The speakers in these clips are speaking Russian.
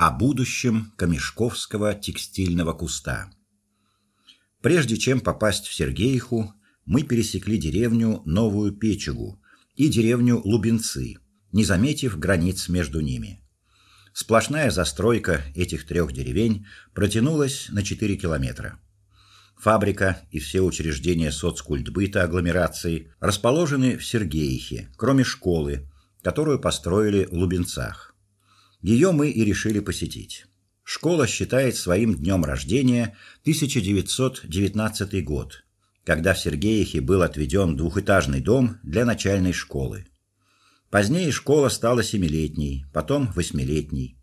о будущем Камешковского текстильного куста. Прежде чем попасть в Сергеиху, мы пересекли деревню Новую Печугу и деревню Лубенцы, не заметив границ между ними. Сплошная застройка этих трех деревень протянулась на 4 километра. Фабрика и все учреждения соцкультбыта агломерации расположены в Сергеихе, кроме школы, которую построили в Лубенцах. Ее мы и решили посетить. Школа считает своим днем рождения 1919 год, когда в Сергеихе был отведен двухэтажный дом для начальной школы. Позднее школа стала семилетней, потом восьмилетней.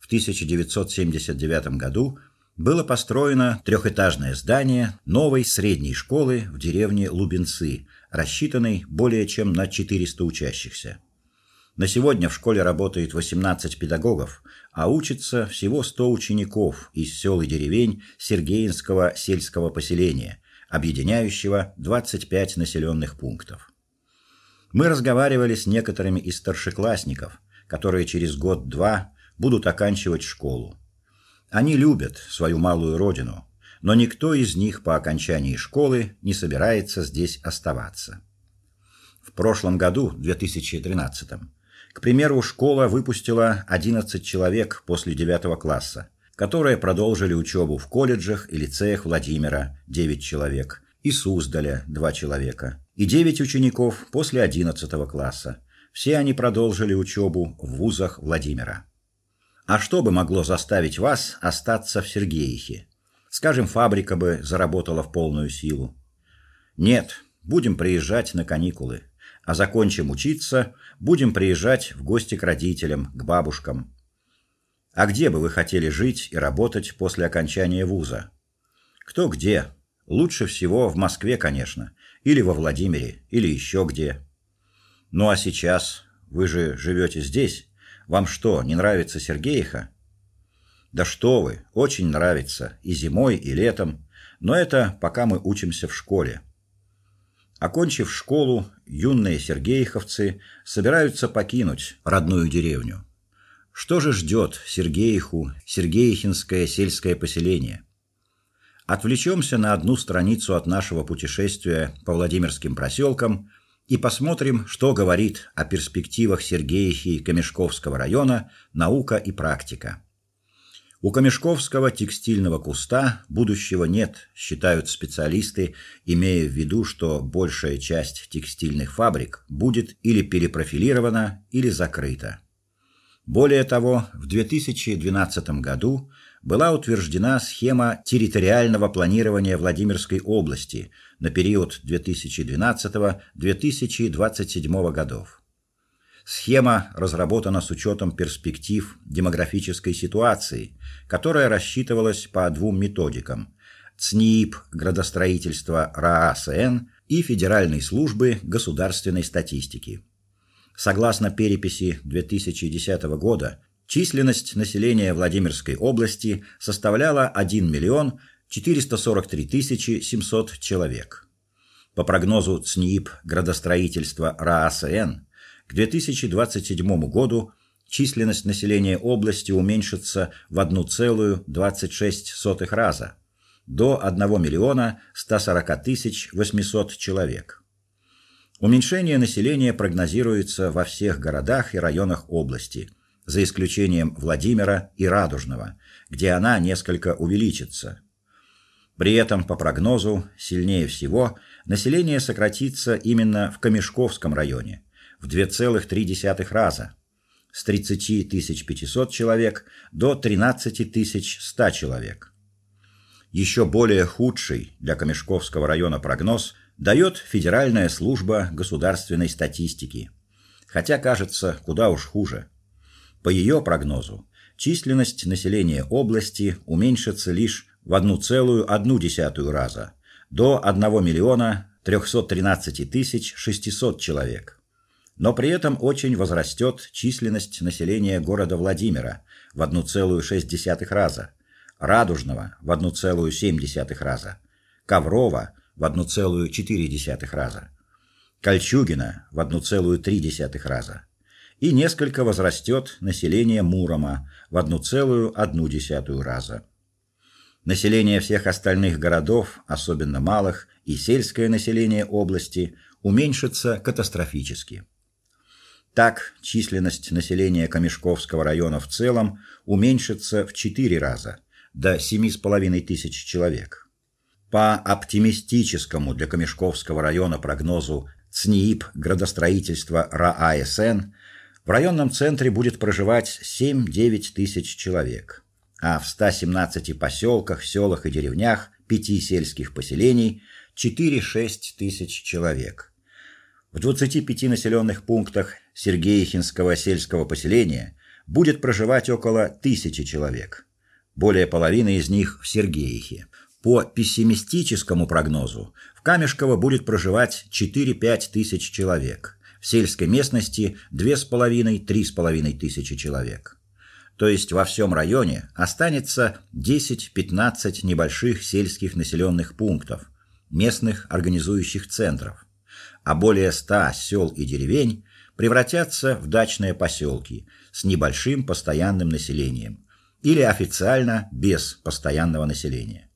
В 1979 году было построено трехэтажное здание новой средней школы в деревне Лубенцы, рассчитанной более чем на 400 учащихся. На сегодня в школе работает 18 педагогов, а учится всего 100 учеников из сел и деревень Сергеинского сельского поселения, объединяющего 25 населенных пунктов. Мы разговаривали с некоторыми из старшеклассников, которые через год-два будут оканчивать школу. Они любят свою малую родину, но никто из них по окончании школы не собирается здесь оставаться. В прошлом году, 2013 к примеру, школа выпустила 11 человек после 9 класса, которые продолжили учебу в колледжах и лицеях Владимира 9 человек, и Суздаля 2 человека, и 9 учеников после 11 класса. Все они продолжили учебу в вузах Владимира. А что бы могло заставить вас остаться в Сергеихе? Скажем, фабрика бы заработала в полную силу. Нет, будем приезжать на каникулы а закончим учиться, будем приезжать в гости к родителям, к бабушкам. А где бы вы хотели жить и работать после окончания вуза? Кто где? Лучше всего в Москве, конечно, или во Владимире, или еще где. Ну а сейчас вы же живете здесь. Вам что, не нравится Сергеиха? Да что вы, очень нравится и зимой, и летом, но это пока мы учимся в школе. Окончив школу, юные сергеиховцы собираются покинуть родную деревню. Что же ждет Сергеиху, Сергеихинское сельское поселение? Отвлечемся на одну страницу от нашего путешествия по Владимирским проселкам и посмотрим, что говорит о перспективах Сергеихи Камешковского района наука и практика. У Камешковского текстильного куста будущего нет, считают специалисты, имея в виду, что большая часть текстильных фабрик будет или перепрофилирована, или закрыта. Более того, в 2012 году была утверждена схема территориального планирования Владимирской области на период 2012-2027 годов. Схема разработана с учетом перспектив демографической ситуации, которая рассчитывалась по двум методикам: ЦНИИП градостроительства РААСН и Федеральной службы государственной статистики. Согласно переписи 2010 года, численность населения Владимирской области составляла 1 миллион 443 тысячи 700 человек. По прогнозу ЦНИИП градостроительства РААСН к 2027 году численность населения области уменьшится в 1,26 раза до 1 миллиона 140 тысяч 800 человек. Уменьшение населения прогнозируется во всех городах и районах области, за исключением Владимира и Радужного, где она несколько увеличится. При этом, по прогнозу, сильнее всего население сократится именно в Камешковском районе – в 2,3 раза с 30 500 человек до 13 100 человек. Еще более худший для Камешковского района прогноз дает Федеральная служба государственной статистики. Хотя, кажется, куда уж хуже. По ее прогнозу, численность населения области уменьшится лишь в 1,1 раза до 1 миллиона 313 тысяч 600 человек но при этом очень возрастет численность населения города Владимира в 1,6 раза, Радужного в 1,7 раза, Коврова в 1,4 раза, Кольчугина в 1,3 раза и несколько возрастет население Мурома в 1,1 раза. Население всех остальных городов, особенно малых, и сельское население области уменьшится катастрофически. Так, численность населения Камешковского района в целом уменьшится в 4 раза до 7,5 тысяч человек. По оптимистическому для Камешковского района прогнозу ЦНИИП градостроительства РААСН в районном центре будет проживать 7-9 тысяч человек, а в 117 поселках, селах и деревнях пяти сельских поселений 4-6 тысяч человек. В 25 населенных пунктах Сергеихинского сельского поселения будет проживать около тысячи человек. Более половины из них в Сергеихе. По пессимистическому прогнозу в Камешково будет проживать 4-5 тысяч человек в сельской местности 2,5-3,5 тысячи человек. То есть во всем районе останется 10-15 небольших сельских населенных пунктов, местных организующих центров, а более 100 сел и деревень превратятся в дачные поселки с небольшим постоянным населением или официально без постоянного населения.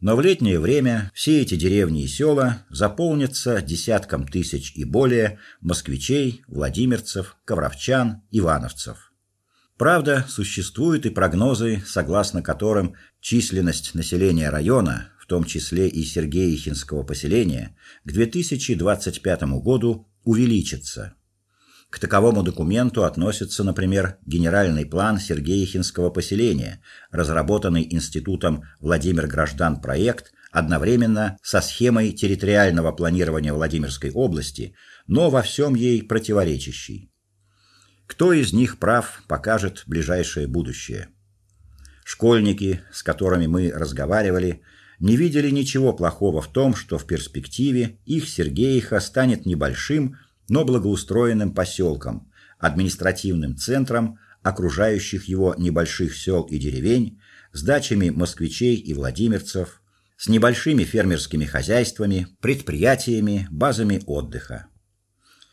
Но в летнее время все эти деревни и села заполнятся десятком тысяч и более москвичей, владимирцев, ковровчан, ивановцев. Правда, существуют и прогнозы, согласно которым численность населения района, в том числе и Сергеихинского поселения, к 2025 году увеличится к таковому документу относится, например, генеральный план Сергеихинского поселения, разработанный институтом Владимир Граждан проект одновременно со схемой территориального планирования Владимирской области, но во всем ей противоречащий. Кто из них прав, покажет ближайшее будущее. Школьники, с которыми мы разговаривали, не видели ничего плохого в том, что в перспективе их Сергеиха станет небольшим, но благоустроенным поселком, административным центром окружающих его небольших сел и деревень, с дачами москвичей и владимирцев, с небольшими фермерскими хозяйствами, предприятиями, базами отдыха.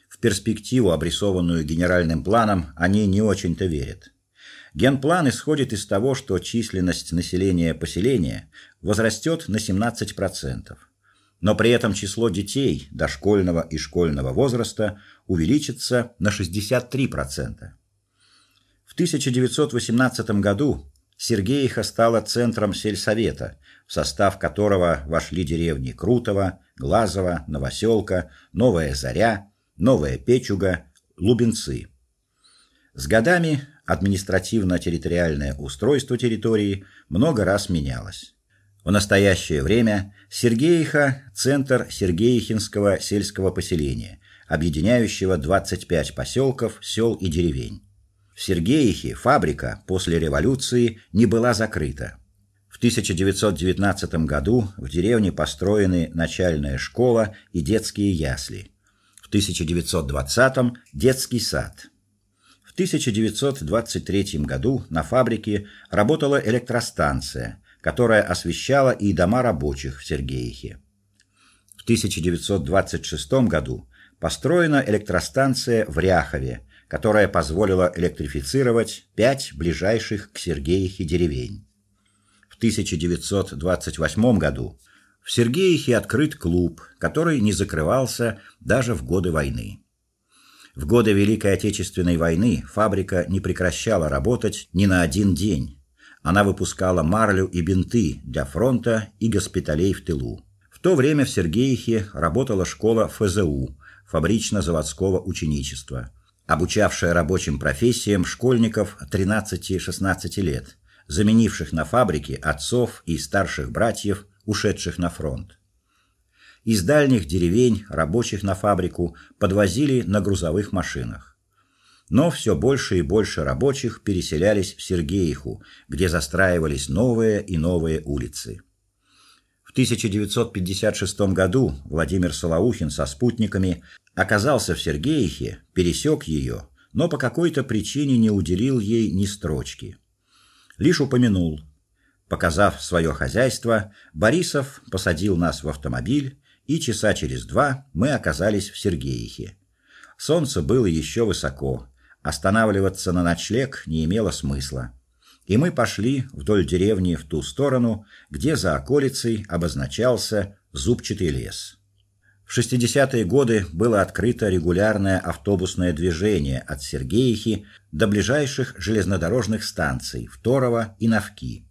В перспективу, обрисованную генеральным планом, они не очень-то верят. Генплан исходит из того, что численность населения поселения возрастет на 17% но при этом число детей дошкольного и школьного возраста увеличится на 63%. В 1918 году Сергеиха стала центром сельсовета, в состав которого вошли деревни Крутово, Глазово, Новоселка, Новая Заря, Новая Печуга, Лубенцы. С годами административно-территориальное устройство территории много раз менялось. В настоящее время Сергеиха центр Сергеихинского сельского поселения, объединяющего 25 поселков, сел и деревень. В Сергеихе фабрика после революции не была закрыта. В 1919 году в деревне построены начальная школа и детские ясли. В 1920 детский сад. В 1923 году на фабрике работала электростанция которая освещала и дома рабочих в Сергеихе. В 1926 году построена электростанция в Ряхове, которая позволила электрифицировать пять ближайших к Сергеихе деревень. В 1928 году в Сергеихе открыт клуб, который не закрывался даже в годы войны. В годы Великой Отечественной войны фабрика не прекращала работать ни на один день. Она выпускала марлю и бинты для фронта и госпиталей в тылу. В то время в Сергеихе работала школа ФЗУ, фабрично-заводского ученичества, обучавшая рабочим профессиям школьников 13-16 лет, заменивших на фабрике отцов и старших братьев, ушедших на фронт. Из дальних деревень рабочих на фабрику подвозили на грузовых машинах но все больше и больше рабочих переселялись в Сергеиху, где застраивались новые и новые улицы. В 1956 году Владимир Солоухин со спутниками оказался в Сергеихе, пересек ее, но по какой-то причине не уделил ей ни строчки. Лишь упомянул. Показав свое хозяйство, Борисов посадил нас в автомобиль, и часа через два мы оказались в Сергеихе. Солнце было еще высоко, Останавливаться на ночлег не имело смысла. И мы пошли вдоль деревни в ту сторону, где за околицей обозначался зубчатый лес. В 60-е годы было открыто регулярное автобусное движение от Сергеихи до ближайших железнодорожных станций в Торово и Навки.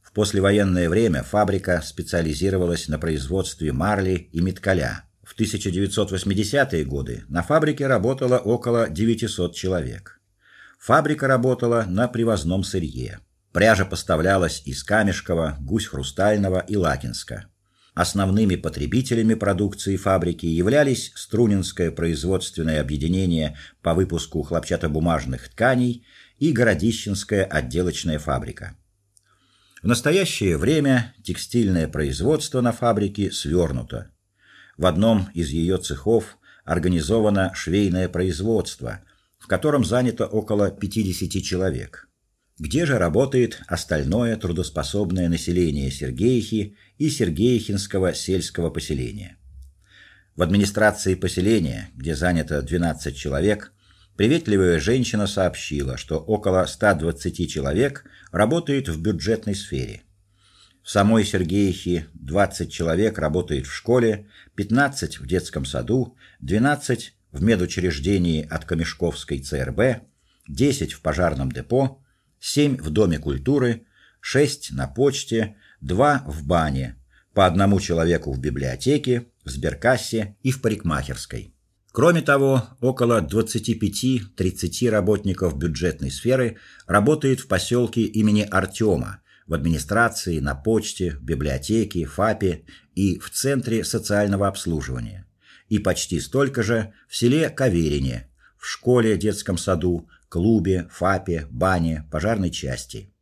В послевоенное время фабрика специализировалась на производстве марли и меткаля. В 1980-е годы на фабрике работало около 900 человек. Фабрика работала на привозном сырье. Пряжа поставлялась из Камешкова, Гусь-Хрустального и Лакинска. Основными потребителями продукции фабрики являлись Струнинское производственное объединение по выпуску хлопчатобумажных тканей и Городищенская отделочная фабрика. В настоящее время текстильное производство на фабрике свернуто. В одном из ее цехов организовано швейное производство, в котором занято около 50 человек. Где же работает остальное трудоспособное население Сергеихи и Сергеихинского сельского поселения? В администрации поселения, где занято 12 человек, приветливая женщина сообщила, что около 120 человек работает в бюджетной сфере. В самой Сергеихе 20 человек работает в школе, 15 в детском саду, 12 в медучреждении от Камешковской ЦРБ, 10 в пожарном депо, семь в доме культуры, шесть на почте, два в бане, по одному человеку в библиотеке, в сберкассе и в парикмахерской. Кроме того, около 25-30 работников бюджетной сферы работает в поселке имени Артема, в администрации, на почте, в библиотеке, ФАПе и в центре социального обслуживания. И почти столько же в селе Каверине, в школе, детском саду, клубе, ФАПе, бане, пожарной части.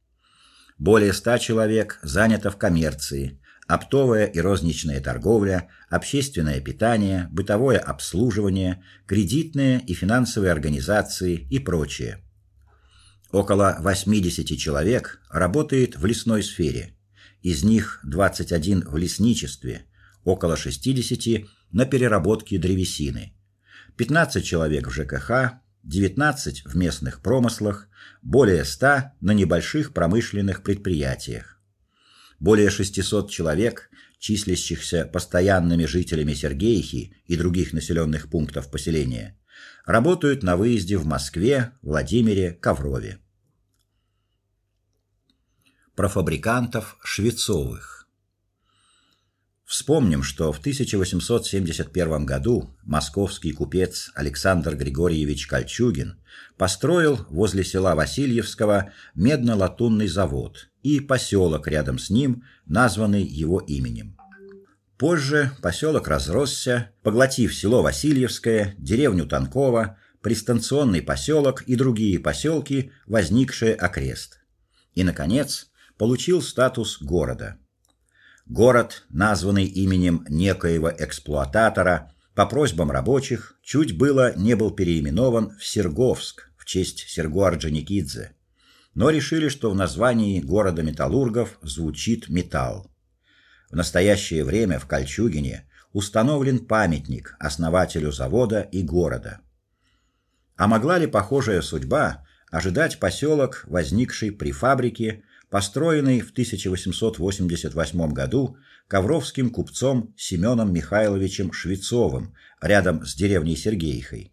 Более ста человек занято в коммерции, оптовая и розничная торговля, общественное питание, бытовое обслуживание, кредитные и финансовые организации и прочее. Около 80 человек работает в лесной сфере. Из них 21 в лесничестве, около 60 на переработке древесины. 15 человек в ЖКХ, 19 в местных промыслах, более 100 на небольших промышленных предприятиях. Более 600 человек, числящихся постоянными жителями Сергеихи и других населенных пунктов поселения, работают на выезде в Москве, Владимире, Коврове. Про фабрикантов Швецовых Вспомним, что в 1871 году московский купец Александр Григорьевич Кольчугин построил возле села Васильевского медно-латунный завод и поселок рядом с ним, названный его именем. Позже поселок разросся, поглотив село Васильевское, деревню Танково, пристанционный поселок и другие поселки, возникшие окрест. И наконец, получил статус города. Город, названный именем некоего эксплуататора, по просьбам рабочих чуть было не был переименован в Серговск в честь Серго Орджоникидзе. Но решили, что в названии города металлургов звучит металл. В настоящее время в Кольчугине установлен памятник основателю завода и города. А могла ли похожая судьба ожидать поселок, возникший при фабрике, построенный в 1888 году ковровским купцом Семеном Михайловичем Швецовым рядом с деревней Сергеихой.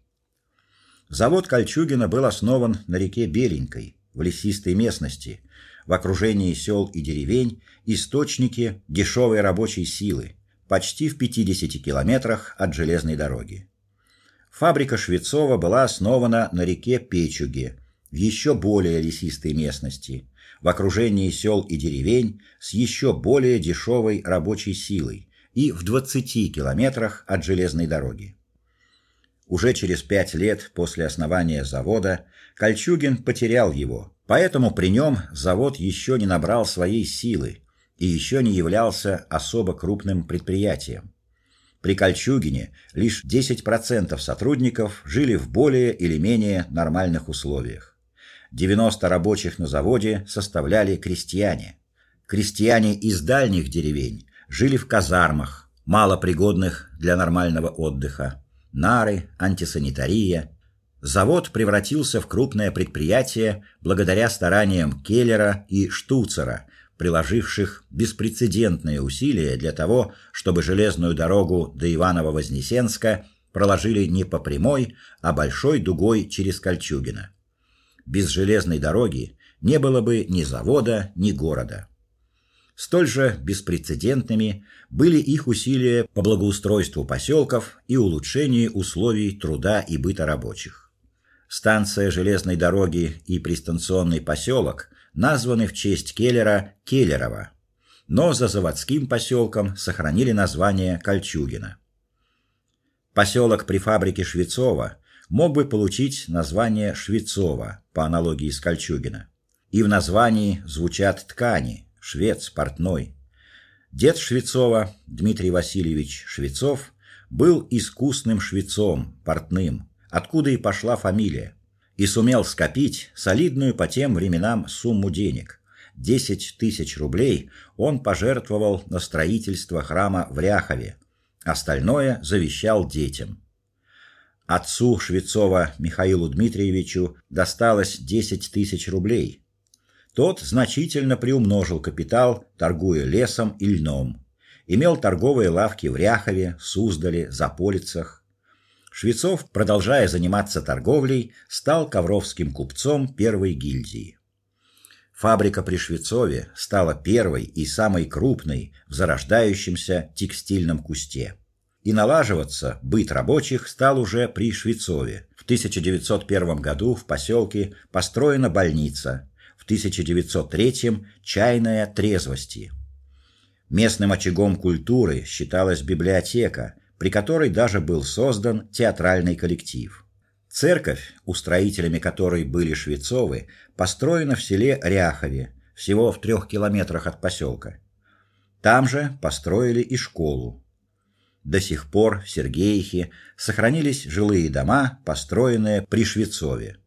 Завод Кольчугина был основан на реке Беленькой, в лесистой местности, в окружении сел и деревень, источники дешевой рабочей силы, почти в 50 километрах от железной дороги. Фабрика Швецова была основана на реке Печуге, в еще более лесистой местности, в окружении сел и деревень с еще более дешевой рабочей силой и в 20 километрах от железной дороги. Уже через пять лет после основания завода Кольчугин потерял его, поэтому при нем завод еще не набрал своей силы и еще не являлся особо крупным предприятием. При Кольчугине лишь 10% сотрудников жили в более или менее нормальных условиях. 90 рабочих на заводе составляли крестьяне. Крестьяне из дальних деревень жили в казармах, мало пригодных для нормального отдыха. Нары, антисанитария. Завод превратился в крупное предприятие благодаря стараниям Келлера и Штуцера, приложивших беспрецедентные усилия для того, чтобы железную дорогу до Иваново-Вознесенска проложили не по прямой, а большой дугой через Кольчугино. Без железной дороги не было бы ни завода, ни города. Столь же беспрецедентными были их усилия по благоустройству поселков и улучшению условий труда и быта рабочих. Станция железной дороги и пристанционный поселок названы в честь Келлера Келлерова, но за заводским поселком сохранили название Кольчугино. Поселок при фабрике Швецова мог бы получить название Швецова по аналогии с Кольчугино. И в названии звучат ткани: швец, портной. Дед Швецова, Дмитрий Васильевич Швецов, был искусным швецом, портным, откуда и пошла фамилия, и сумел скопить солидную по тем временам сумму денег. 10 тысяч рублей он пожертвовал на строительство храма в Ряхове. Остальное завещал детям. Отцу Швецова Михаилу Дмитриевичу досталось 10 тысяч рублей. Тот значительно приумножил капитал, торгуя лесом и льном. Имел торговые лавки в Ряхове, Суздале, Заполицах, Швецов, продолжая заниматься торговлей, стал ковровским купцом первой гильдии. Фабрика при Швецове стала первой и самой крупной в зарождающемся текстильном кусте. И налаживаться быт рабочих стал уже при Швецове. В 1901 году в поселке построена больница, в 1903 чайная трезвости. Местным очагом культуры считалась библиотека, при которой даже был создан театральный коллектив. Церковь, устроителями которой были Швецовы, построена в селе Ряхове, всего в трех километрах от поселка. Там же построили и школу. До сих пор в Сергеевке сохранились жилые дома, построенные при Швецове.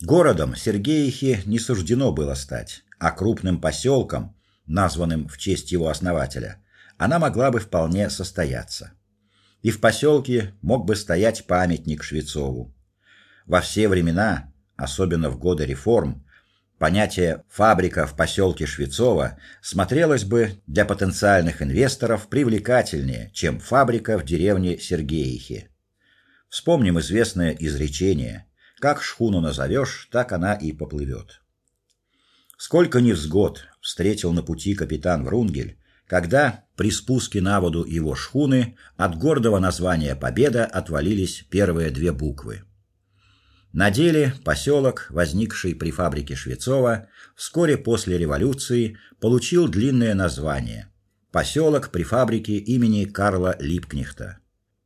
Городом Сергеевке не суждено было стать, а крупным поселком, названным в честь его основателя, она могла бы вполне состояться и в поселке мог бы стоять памятник Швецову. Во все времена, особенно в годы реформ, понятие фабрика в поселке Швецово смотрелось бы для потенциальных инвесторов привлекательнее, чем фабрика в деревне Сергеихи. Вспомним известное изречение: как шхуну назовешь, так она и поплывет. Сколько невзгод встретил на пути капитан Врунгель, когда при спуске на воду его шхуны от гордого названия Победа отвалились первые две буквы. На деле поселок, возникший при фабрике Швецова, вскоре после революции получил длинное название поселок при фабрике имени Карла Липкнехта.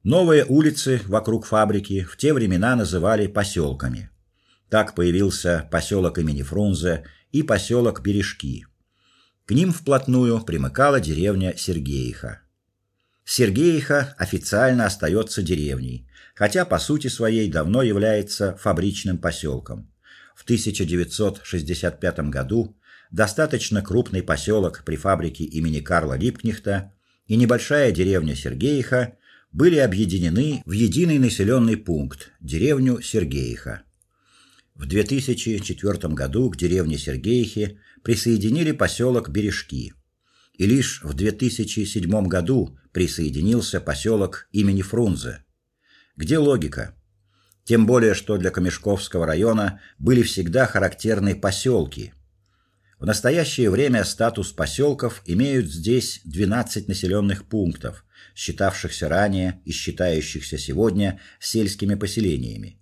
Новые улицы вокруг фабрики в те времена называли поселками. Так появился поселок имени Фрунзе и поселок Бережки. К ним вплотную примыкала деревня Сергеиха. Сергеиха официально остается деревней, хотя по сути своей давно является фабричным поселком. В 1965 году достаточно крупный поселок при фабрике имени Карла Липкнехта и небольшая деревня Сергеиха были объединены в единый населенный пункт деревню Сергеиха. В 2004 году к деревне Сергеихе присоединили поселок Бережки. И лишь в 2007 году присоединился поселок имени Фрунзе. Где логика? Тем более, что для Камешковского района были всегда характерны поселки. В настоящее время статус поселков имеют здесь 12 населенных пунктов, считавшихся ранее и считающихся сегодня сельскими поселениями.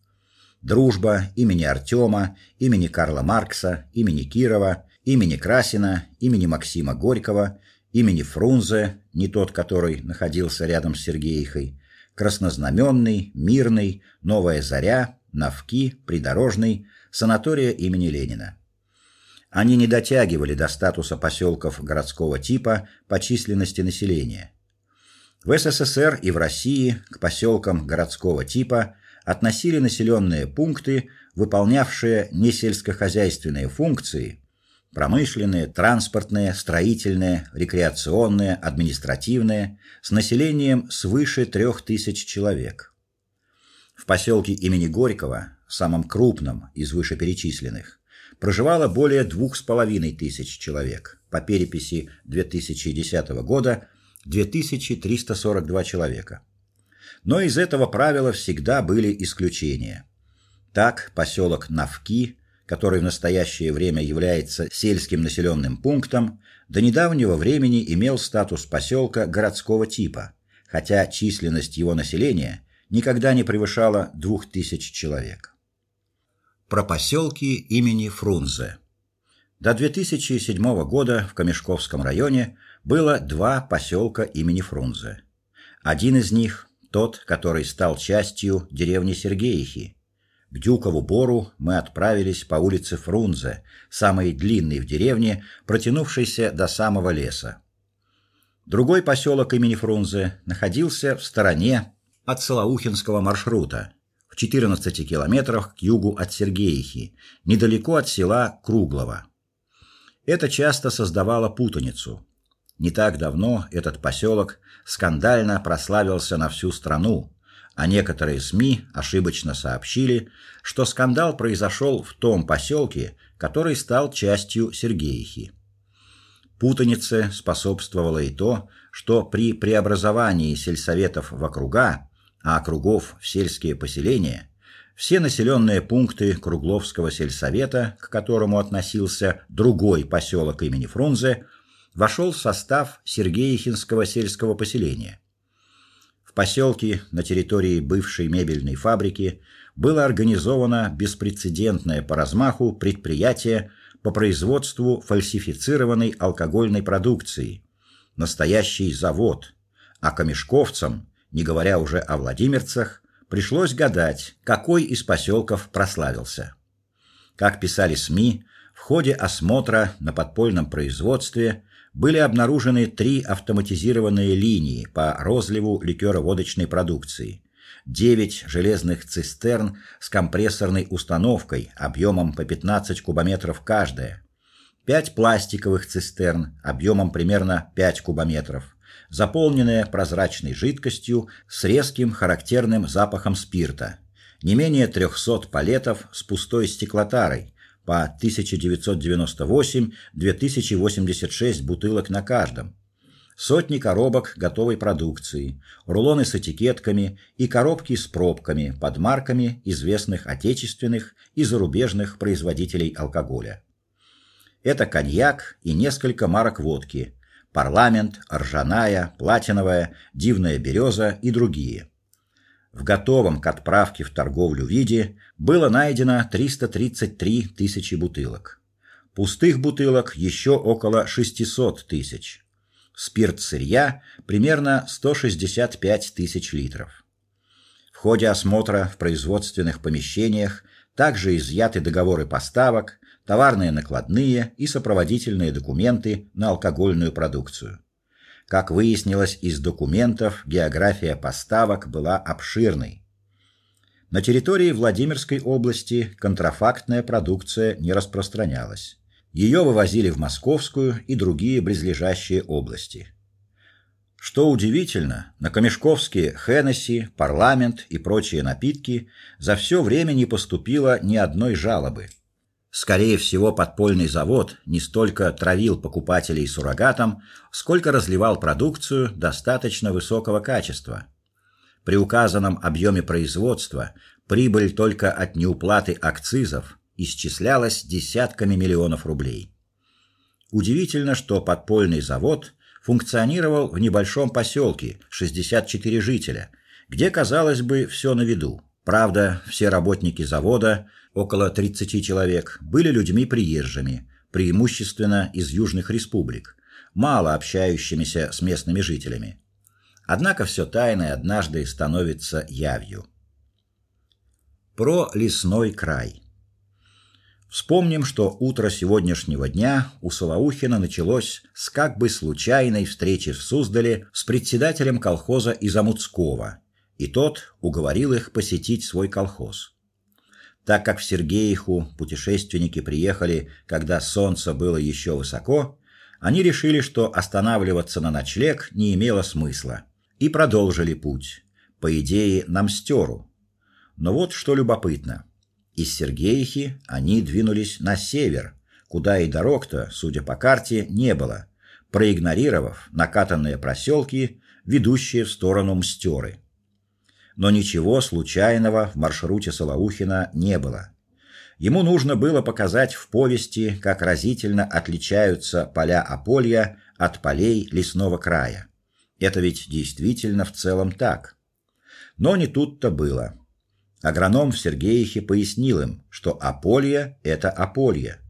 Дружба имени Артема, имени Карла Маркса, имени Кирова, имени Красина, имени Максима Горького, имени Фрунзе, не тот, который находился рядом с Сергеихой, Краснознаменный, Мирный, Новая Заря, Навки, Придорожный, санатория имени Ленина. Они не дотягивали до статуса поселков городского типа по численности населения. В СССР и в России к поселкам городского типа относили населенные пункты, выполнявшие не сельскохозяйственные функции, промышленные, транспортные, строительные, рекреационные, административные, с населением свыше трех тысяч человек. В поселке имени Горького самом крупном из вышеперечисленных, проживало более двух с половиной тысяч человек. По переписи 2010 года 2342 человека. Но из этого правила всегда были исключения. Так, поселок Навки, который в настоящее время является сельским населенным пунктом, до недавнего времени имел статус поселка городского типа, хотя численность его населения никогда не превышала двух тысяч человек. Про поселки имени Фрунзе. До 2007 года в Камешковском районе было два поселка имени Фрунзе. Один из них тот, который стал частью деревни Сергеихи. К Дюкову бору мы отправились по улице Фрунзе, самой длинной в деревне, протянувшейся до самого леса. Другой поселок имени Фрунзе находился в стороне от Солоухинского маршрута, в 14 километрах к югу от Сергеихи, недалеко от села Круглово. Это часто создавало путаницу. Не так давно этот поселок скандально прославился на всю страну, а некоторые СМИ ошибочно сообщили, что скандал произошел в том поселке, который стал частью Сергеихи. Путанице способствовало и то, что при преобразовании сельсоветов в округа, а округов в сельские поселения, все населенные пункты Кругловского сельсовета, к которому относился другой поселок имени Фрунзе, вошел в состав Сергеихинского сельского поселения. Поселке на территории бывшей мебельной фабрики было организовано беспрецедентное по размаху предприятие по производству фальсифицированной алкогольной продукции. Настоящий завод. А камешковцам, не говоря уже о владимирцах, пришлось гадать, какой из поселков прославился. Как писали СМИ, в ходе осмотра на подпольном производстве были обнаружены три автоматизированные линии по розливу ликероводочной продукции, девять железных цистерн с компрессорной установкой объемом по 15 кубометров каждая, пять пластиковых цистерн объемом примерно 5 кубометров, заполненные прозрачной жидкостью с резким характерным запахом спирта, не менее 300 палетов с пустой стеклотарой, по 1998-2086 бутылок на каждом. Сотни коробок готовой продукции, рулоны с этикетками и коробки с пробками под марками известных отечественных и зарубежных производителей алкоголя. Это коньяк и несколько марок водки: Парламент, Ржаная, Платиновая, Дивная береза и другие. В готовом к отправке в торговлю виде было найдено 333 тысячи бутылок. Пустых бутылок еще около 600 тысяч. Спирт сырья примерно 165 тысяч литров. В ходе осмотра в производственных помещениях также изъяты договоры поставок, товарные накладные и сопроводительные документы на алкогольную продукцию. Как выяснилось из документов, география поставок была обширной. На территории Владимирской области контрафактная продукция не распространялась. Ее вывозили в Московскую и другие близлежащие области. Что удивительно, на Камешковские Хеннесси, Парламент и прочие напитки за все время не поступило ни одной жалобы. Скорее всего, подпольный завод не столько травил покупателей суррогатом, сколько разливал продукцию достаточно высокого качества. При указанном объеме производства прибыль только от неуплаты акцизов исчислялась десятками миллионов рублей. Удивительно, что подпольный завод функционировал в небольшом поселке, 64 жителя, где, казалось бы, все на виду. Правда, все работники завода около 30 человек, были людьми приезжими, преимущественно из южных республик, мало общающимися с местными жителями. Однако все тайное однажды становится явью. Про лесной край. Вспомним, что утро сегодняшнего дня у Солоухина началось с как бы случайной встречи в Суздале с председателем колхоза Изамутского, и тот уговорил их посетить свой колхоз. Так как в Сергеиху путешественники приехали, когда солнце было еще высоко, они решили, что останавливаться на ночлег не имело смысла, и продолжили путь, по идее, на Мстеру. Но вот что любопытно. Из Сергеихи они двинулись на север, куда и дорог-то, судя по карте, не было, проигнорировав накатанные проселки, ведущие в сторону Мстёры. Но ничего случайного в маршруте Солоухина не было. Ему нужно было показать в повести, как разительно отличаются поля Аполья от полей лесного края. Это ведь действительно в целом так. Но не тут-то было. Агроном в Сергеихе пояснил им, что Аполье это Аполье,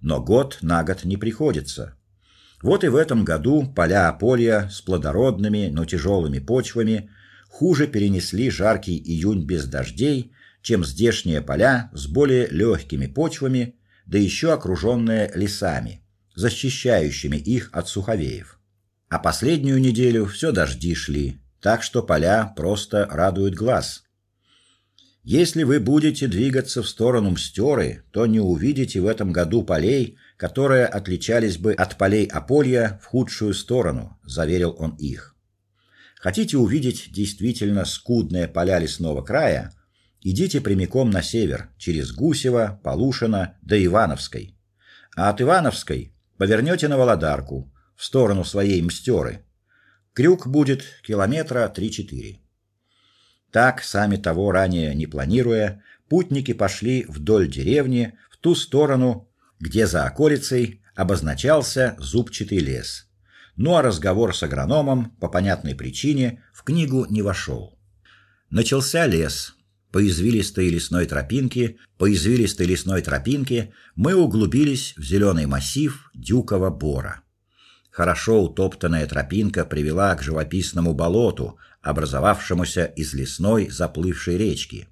но год на год не приходится. Вот и в этом году поля Аполья с плодородными, но тяжелыми почвами хуже перенесли жаркий июнь без дождей, чем здешние поля с более легкими почвами, да еще окруженные лесами, защищающими их от суховеев. А последнюю неделю все дожди шли, так что поля просто радуют глаз. Если вы будете двигаться в сторону Мстёры, то не увидите в этом году полей, которые отличались бы от полей Аполья в худшую сторону, заверил он их. Хотите увидеть действительно скудные поля лесного края? Идите прямиком на север, через Гусево, Полушино до Ивановской. А от Ивановской повернете на Володарку, в сторону своей Мстёры. Крюк будет километра 3-4. Так, сами того ранее не планируя, путники пошли вдоль деревни в ту сторону, где за околицей обозначался зубчатый лес. Ну а разговор с агрономом по понятной причине в книгу не вошел. Начался лес. По извилистой лесной тропинке, по извилистой лесной тропинке мы углубились в зеленый массив дюкова бора. Хорошо утоптанная тропинка привела к живописному болоту, образовавшемуся из лесной заплывшей речки.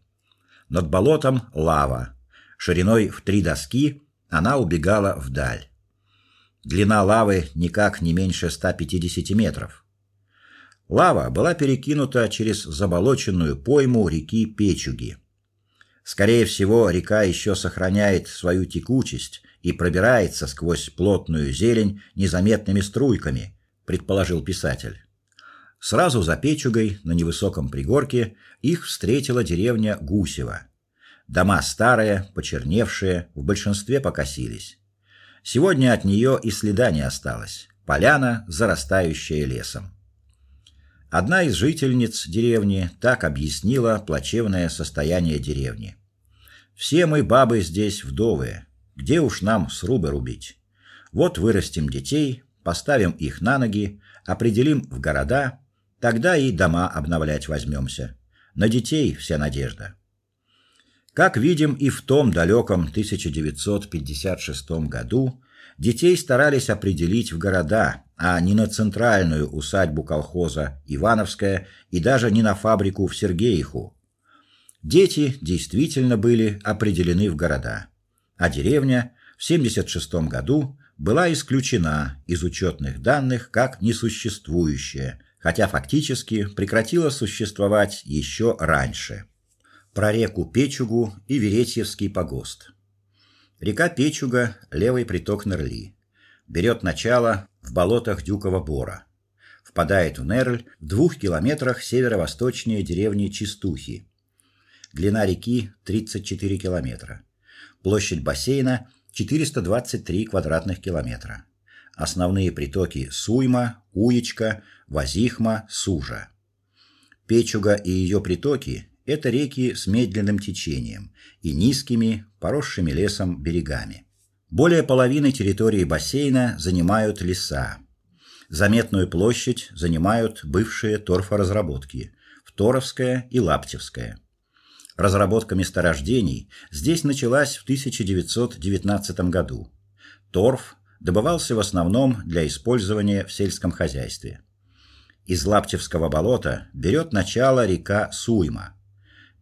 Над болотом лава. Шириной в три доски она убегала вдаль. Длина лавы никак не меньше 150 метров. Лава была перекинута через заболоченную пойму реки Печуги. Скорее всего, река еще сохраняет свою текучесть и пробирается сквозь плотную зелень незаметными струйками, предположил писатель. Сразу за Печугой, на невысоком пригорке, их встретила деревня Гусево. Дома старые, почерневшие, в большинстве покосились. Сегодня от нее и следа не осталось. Поляна, зарастающая лесом. Одна из жительниц деревни так объяснила плачевное состояние деревни. Все мы бабы здесь вдовы. Где уж нам срубы рубить? Вот вырастим детей, поставим их на ноги, определим в города, тогда и дома обновлять возьмемся. На детей вся надежда. Как видим, и в том далеком 1956 году детей старались определить в города, а не на центральную усадьбу колхоза Ивановская и даже не на фабрику в Сергеиху. Дети действительно были определены в города, а деревня в 76 году была исключена из учетных данных как несуществующая, хотя фактически прекратила существовать еще раньше про реку Печугу и Веретьевский погост. Река Печуга левый приток Нерли. Берет начало в болотах Дюкова Бора. Впадает в Нерль в двух километрах северо-восточнее деревни Чистухи. Длина реки 34 километра. Площадь бассейна 423 квадратных километра. Основные притоки Суйма, Уечка, Вазихма, Сужа. Печуга и ее притоки это реки с медленным течением и низкими, поросшими лесом берегами. Более половины территории бассейна занимают леса. Заметную площадь занимают бывшие торфоразработки Второвская и Лаптевская. Разработка месторождений здесь началась в 1919 году. Торф добывался в основном для использования в сельском хозяйстве. Из Лаптевского болота берет начало река Суйма.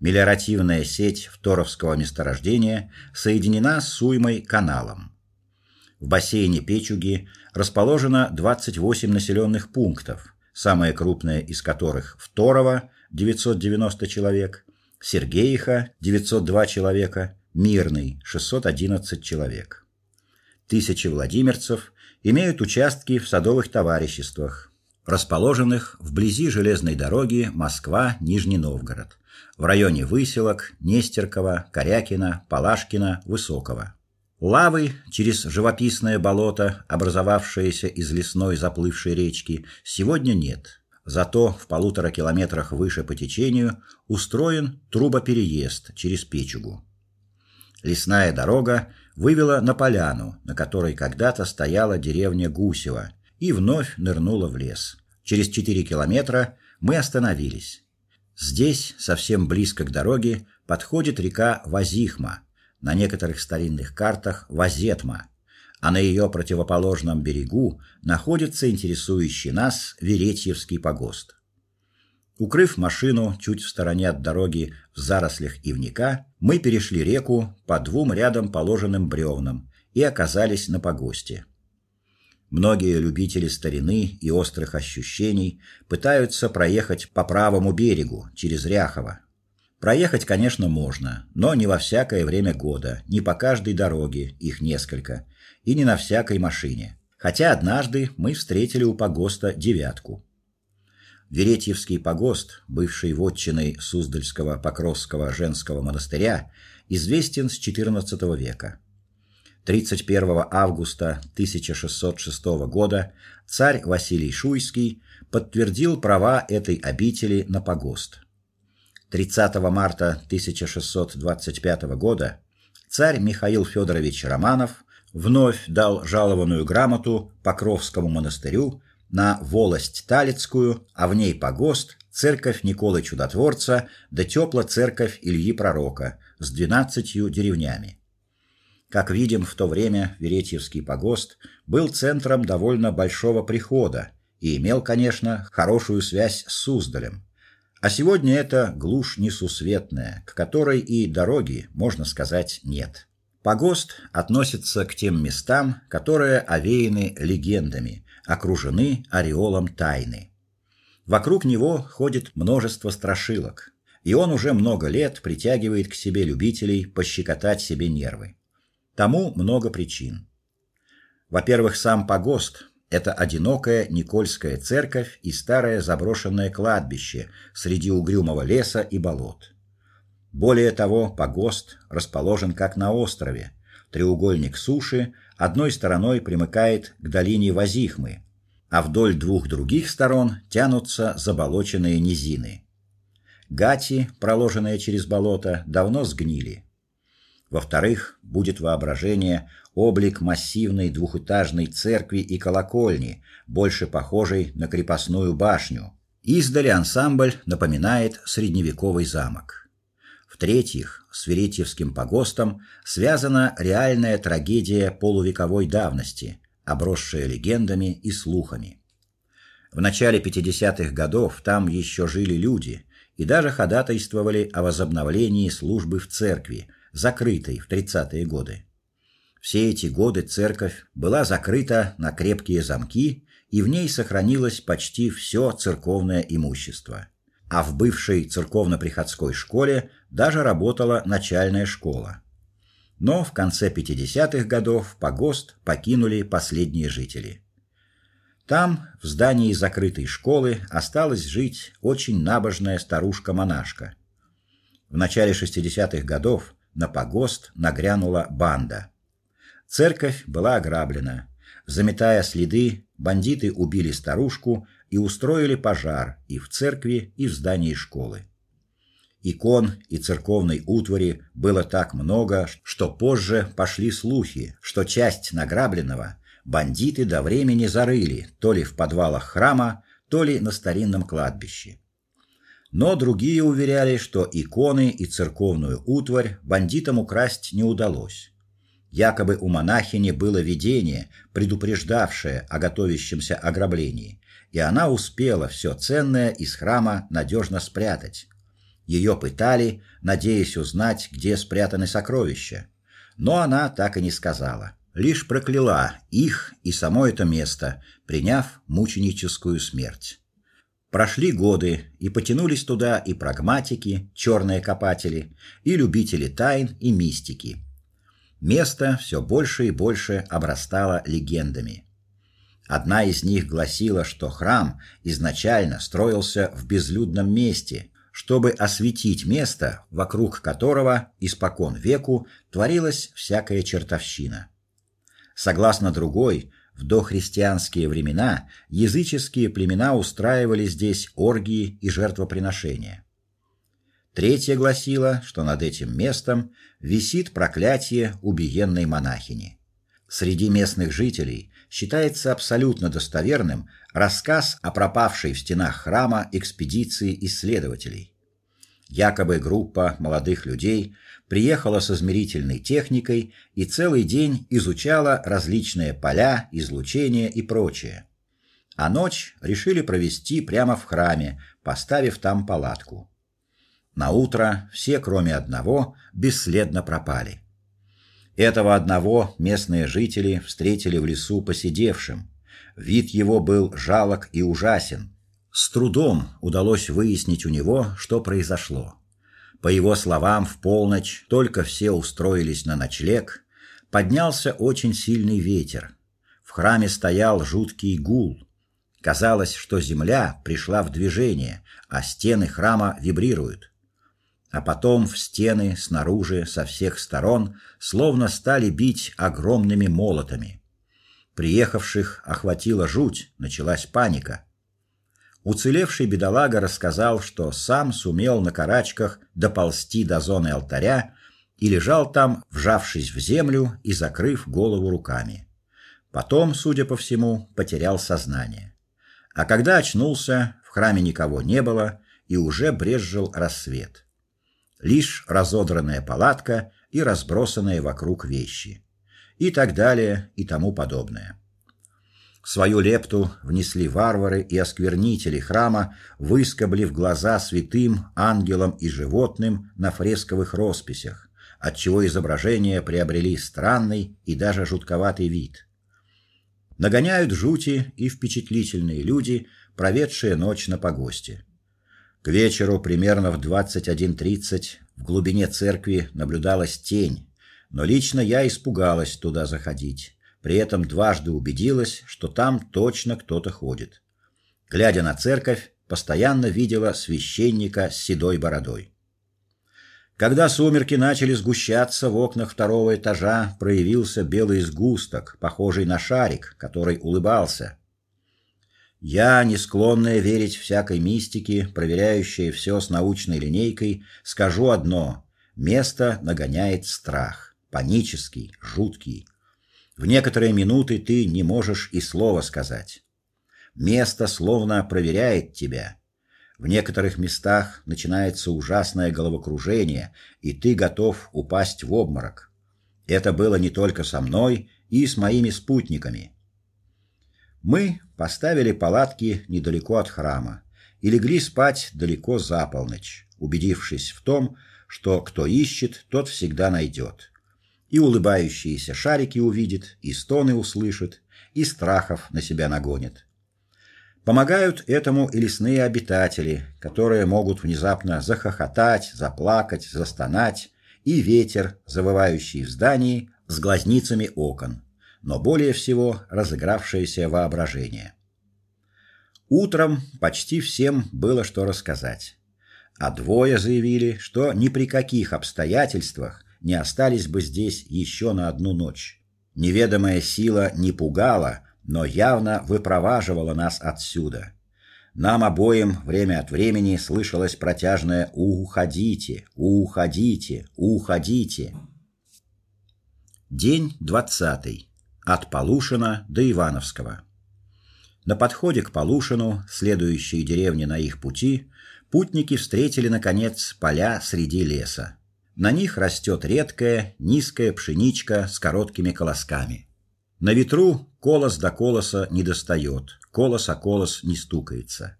Мелиоративная сеть Второвского месторождения соединена с Суймой каналом. В бассейне Печуги расположено 28 населенных пунктов, самое крупное из которых Второво 990 человек, Сергеиха 902 человека, Мирный 611 человек. Тысячи владимирцев имеют участки в садовых товариществах. расположенных вблизи железной дороги Москва-Нижний Новгород, в районе Выселок, Нестеркова, Корякина, Палашкина, Высокого. Лавы через живописное болото, образовавшееся из лесной заплывшей речки, сегодня нет. Зато в полутора километрах выше по течению устроен трубопереезд через Печугу. Лесная дорога вывела на поляну, на которой когда-то стояла деревня Гусево, и вновь нырнула в лес. Через четыре километра мы остановились. Здесь, совсем близко к дороге, подходит река Вазихма, на некоторых старинных картах Вазетма, а на ее противоположном берегу находится интересующий нас Веретьевский погост. Укрыв машину чуть в стороне от дороги в зарослях ивника, мы перешли реку по двум рядом положенным бревнам и оказались на погосте. Многие любители старины и острых ощущений пытаются проехать по правому берегу через Ряхово, Проехать, конечно, можно, но не во всякое время года, не по каждой дороге, их несколько, и не на всякой машине. Хотя однажды мы встретили у погоста девятку. Веретьевский погост, бывший вотчиной Суздальского Покровского женского монастыря, известен с XIV века. 31 августа 1606 года царь Василий Шуйский подтвердил права этой обители на погост. 30 марта 1625 года царь Михаил Федорович Романов вновь дал жалованную грамоту Покровскому монастырю на волость Талицкую, а в ней погост, церковь Николы Чудотворца да тепла церковь Ильи Пророка с двенадцатью деревнями. Как видим, в то время Веретьевский погост был центром довольно большого прихода и имел, конечно, хорошую связь с Суздалем. А сегодня это глушь несусветная, к которой и дороги, можно сказать, нет. Погост относится к тем местам, которые овеяны легендами, окружены ореолом тайны. Вокруг него ходит множество страшилок, и он уже много лет притягивает к себе любителей пощекотать себе нервы. Тому много причин. Во-первых, сам погост это одинокая Никольская церковь и старое заброшенное кладбище среди угрюмого леса и болот. Более того, погост расположен как на острове. Треугольник суши одной стороной примыкает к долине Вазихмы, а вдоль двух других сторон тянутся заболоченные низины. Гати, проложенные через болото, давно сгнили. Во-вторых, будет воображение облик массивной двухэтажной церкви и колокольни, больше похожей на крепостную башню. Издали ансамбль напоминает средневековый замок. В-третьих, с Веретьевским погостом связана реальная трагедия полувековой давности, обросшая легендами и слухами. В начале 50-х годов там еще жили люди и даже ходатайствовали о возобновлении службы в церкви, закрытой в 30-е годы. Все эти годы церковь была закрыта на крепкие замки, и в ней сохранилось почти все церковное имущество. А в бывшей церковно-приходской школе даже работала начальная школа. Но в конце 50-х годов погост покинули последние жители. Там, в здании закрытой школы, осталась жить очень набожная старушка-монашка. В начале 60-х годов на погост нагрянула банда. Церковь была ограблена. Заметая следы, бандиты убили старушку и устроили пожар и в церкви, и в здании школы. Икон и церковной утвари было так много, что позже пошли слухи, что часть награбленного бандиты до времени зарыли то ли в подвалах храма, то ли на старинном кладбище. Но другие уверяли, что иконы и церковную утварь бандитам украсть не удалось. Якобы у монахини было видение, предупреждавшее о готовящемся ограблении, и она успела все ценное из храма надежно спрятать. Ее пытали, надеясь узнать, где спрятаны сокровища, но она так и не сказала, лишь прокляла их и само это место, приняв мученическую смерть. Прошли годы, и потянулись туда и прагматики, черные копатели, и любители тайн и мистики. Место все больше и больше обрастало легендами. Одна из них гласила, что храм изначально строился в безлюдном месте, чтобы осветить место, вокруг которого испокон веку творилась всякая чертовщина. Согласно другой, в дохристианские времена языческие племена устраивали здесь оргии и жертвоприношения. Третья гласила, что над этим местом висит проклятие убиенной монахини. Среди местных жителей считается абсолютно достоверным рассказ о пропавшей в стенах храма экспедиции исследователей. Якобы группа молодых людей приехала с измерительной техникой и целый день изучала различные поля, излучения и прочее. А ночь решили провести прямо в храме, поставив там палатку. На утро все, кроме одного, бесследно пропали. Этого одного местные жители встретили в лесу посидевшим. Вид его был жалок и ужасен. С трудом удалось выяснить у него, что произошло. По его словам, в полночь только все устроились на ночлег, поднялся очень сильный ветер. В храме стоял жуткий гул. Казалось, что земля пришла в движение, а стены храма вибрируют а потом в стены снаружи со всех сторон словно стали бить огромными молотами. Приехавших охватила жуть, началась паника. Уцелевший бедолага рассказал, что сам сумел на карачках доползти до зоны алтаря и лежал там, вжавшись в землю и закрыв голову руками. Потом, судя по всему, потерял сознание. А когда очнулся, в храме никого не было, и уже брезжил рассвет лишь разодранная палатка и разбросанные вокруг вещи. И так далее, и тому подобное. Свою лепту внесли варвары и осквернители храма, выскоблив глаза святым, ангелам и животным на фресковых росписях, отчего изображения приобрели странный и даже жутковатый вид. Нагоняют жути и впечатлительные люди, проведшие ночь на погосте. К вечеру примерно в 21:30 в глубине церкви наблюдалась тень, но лично я испугалась туда заходить. При этом дважды убедилась, что там точно кто-то ходит. Глядя на церковь, постоянно видела священника с седой бородой. Когда сумерки начали сгущаться, в окнах второго этажа проявился белый сгусток, похожий на шарик, который улыбался. Я, не склонная верить всякой мистике, проверяющая все с научной линейкой, скажу одно: место нагоняет страх, панический, жуткий. В некоторые минуты ты не можешь и слова сказать. Место словно проверяет тебя. В некоторых местах начинается ужасное головокружение, и ты готов упасть в обморок. Это было не только со мной и с моими спутниками. Мы поставили палатки недалеко от храма и легли спать далеко за полночь, убедившись в том, что кто ищет, тот всегда найдет. И улыбающиеся шарики увидит, и стоны услышит, и страхов на себя нагонит. Помогают этому и лесные обитатели, которые могут внезапно захохотать, заплакать, застонать, и ветер, завывающий в здании с глазницами окон но более всего разыгравшееся воображение. Утром почти всем было что рассказать. А двое заявили, что ни при каких обстоятельствах не остались бы здесь еще на одну ночь. Неведомая сила не пугала, но явно выпроваживала нас отсюда. Нам обоим время от времени слышалось протяжное уходите, уходите, уходите. День двадцатый от Полушина до Ивановского. На подходе к Полушину, следующей деревне на их пути, путники встретили наконец поля среди леса. На них растет редкая, низкая пшеничка с короткими колосками. На ветру колос до колоса не достает, колос о колос не стукается.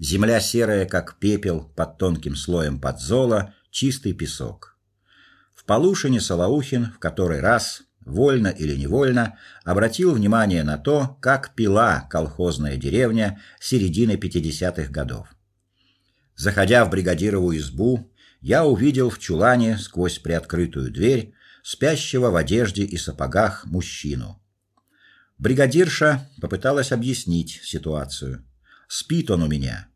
Земля серая, как пепел, под тонким слоем подзола, чистый песок. В Полушине Солоухин в который раз вольно или невольно, обратил внимание на то, как пила колхозная деревня середины 50-х годов. Заходя в бригадирову избу, я увидел в чулане сквозь приоткрытую дверь спящего в одежде и сапогах мужчину. Бригадирша попыталась объяснить ситуацию. Спит он у меня.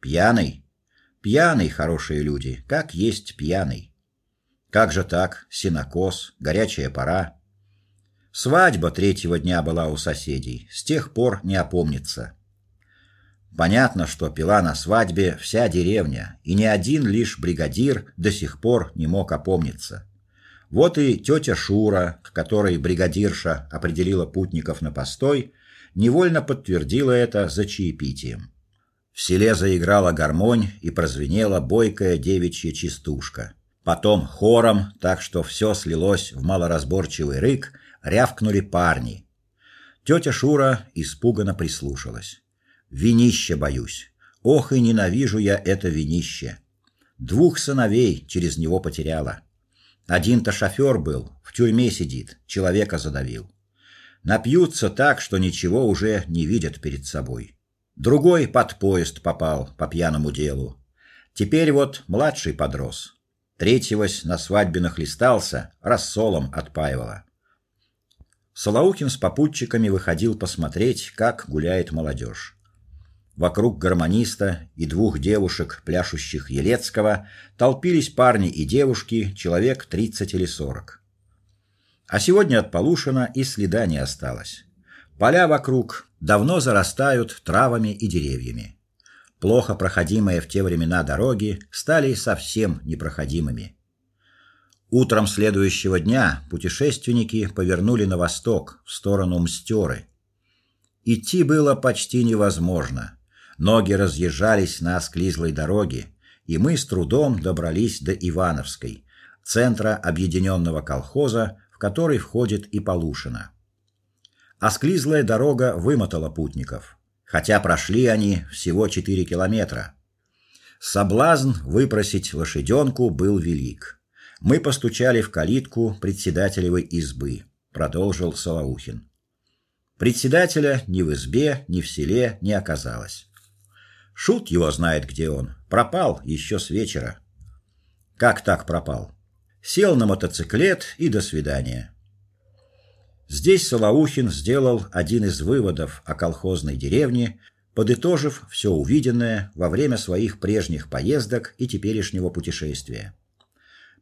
Пьяный? Пьяный, хорошие люди, как есть пьяный. Как же так? Синокос, горячая пора. Свадьба третьего дня была у соседей. С тех пор не опомнится. Понятно, что пила на свадьбе вся деревня, и ни один лишь бригадир до сих пор не мог опомниться. Вот и тетя Шура, к которой бригадирша определила путников на постой, невольно подтвердила это за чаепитием. В селе заиграла гармонь и прозвенела бойкая девичья частушка. Потом хором, так что все слилось в малоразборчивый рык, рявкнули парни. Тетя Шура испуганно прислушалась. Винище боюсь. Ох и ненавижу я это винище. Двух сыновей через него потеряла. Один-то шофер был, в тюрьме сидит, человека задавил. Напьются так, что ничего уже не видят перед собой. Другой под поезд попал по пьяному делу. Теперь вот младший подрос. Третьегось на свадьбе нахлестался, рассолом отпаивала. Солоухин с попутчиками выходил посмотреть, как гуляет молодежь. Вокруг гармониста и двух девушек, пляшущих Елецкого, толпились парни и девушки, человек 30 или 40. А сегодня от Полушина и следа не осталось. Поля вокруг давно зарастают травами и деревьями. Плохо проходимые в те времена дороги стали совсем непроходимыми. Утром следующего дня путешественники повернули на восток, в сторону Мстёры. Идти было почти невозможно. Ноги разъезжались на осклизлой дороге, и мы с трудом добрались до Ивановской, центра объединенного колхоза, в который входит и Полушино. Осклизлая дорога вымотала путников, хотя прошли они всего 4 километра. Соблазн выпросить лошаденку был велик. Мы постучали в калитку председателевой избы, продолжил Солоухин. Председателя ни в избе, ни в селе не оказалось. Шут его знает, где он. Пропал еще с вечера. Как так пропал? Сел на мотоциклет и до свидания. Здесь Солоухин сделал один из выводов о колхозной деревне, подытожив все увиденное во время своих прежних поездок и теперешнего путешествия.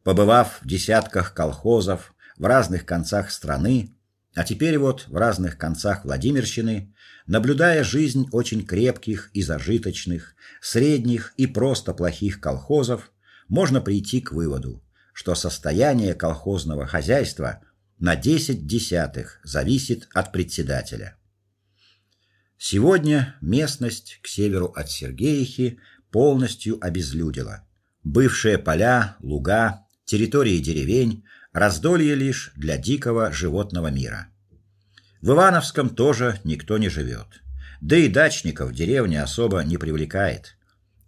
Побывав в десятках колхозов в разных концах страны, а теперь вот в разных концах Владимирщины, наблюдая жизнь очень крепких и зажиточных, средних и просто плохих колхозов, можно прийти к выводу, что состояние колхозного хозяйства на 10 десятых зависит от председателя. Сегодня местность к северу от Сергеихи полностью обезлюдила. Бывшие поля, луга, территории деревень раздолье лишь для дикого животного мира. В Ивановском тоже никто не живет. Да и дачников деревня особо не привлекает.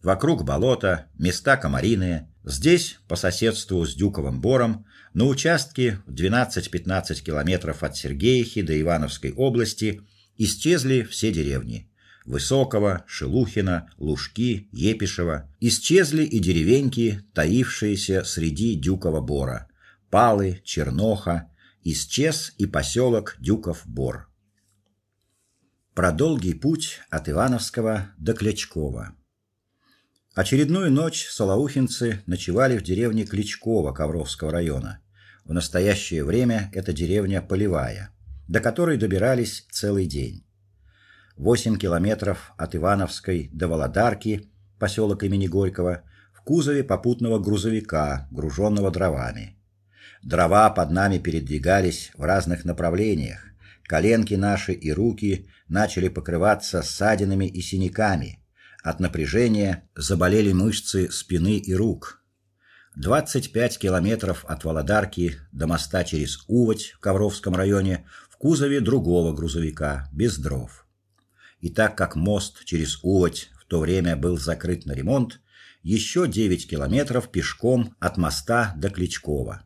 Вокруг болота, места комариные. Здесь, по соседству с Дюковым бором, на участке в 12-15 километров от Сергеихи до Ивановской области исчезли все деревни. Высокого, Шелухина, Лужки, Епишева. Исчезли и деревеньки, таившиеся среди Дюкова бора. Палы, Черноха, исчез и поселок Дюков-Бор. Про долгий путь от Ивановского до Клячкова. Очередную ночь солоухинцы ночевали в деревне Клячково Ковровского района. В настоящее время это деревня полевая, до которой добирались целый день. Восемь километров от Ивановской до Володарки, поселок имени Горького, в кузове попутного грузовика, груженного дровами. Дрова под нами передвигались в разных направлениях. Коленки наши и руки начали покрываться ссадинами и синяками. От напряжения заболели мышцы спины и рук. 25 километров от Володарки до моста через Уводь в Ковровском районе в кузове другого грузовика без дров. И так как мост через Уводь в то время был закрыт на ремонт, еще 9 километров пешком от моста до Кличкова.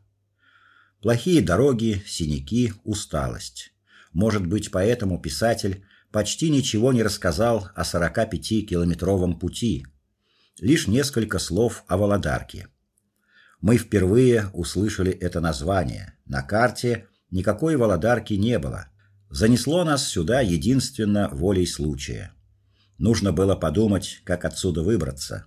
Плохие дороги, синяки, усталость. Может быть, поэтому писатель почти ничего не рассказал о 45-километровом пути. Лишь несколько слов о Володарке. Мы впервые услышали это название. На карте никакой Володарки не было. Занесло нас сюда единственно волей случая. Нужно было подумать, как отсюда выбраться.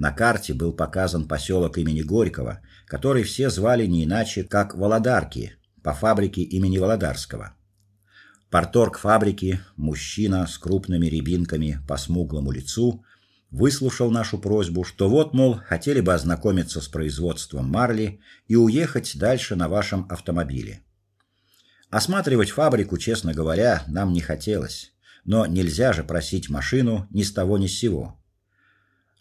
На карте был показан поселок имени Горького, который все звали не иначе, как Володарки, по фабрике имени Володарского. Порторг фабрики, мужчина с крупными рябинками по смуглому лицу, выслушал нашу просьбу, что вот, мол, хотели бы ознакомиться с производством марли и уехать дальше на вашем автомобиле. Осматривать фабрику, честно говоря, нам не хотелось, но нельзя же просить машину ни с того ни с сего.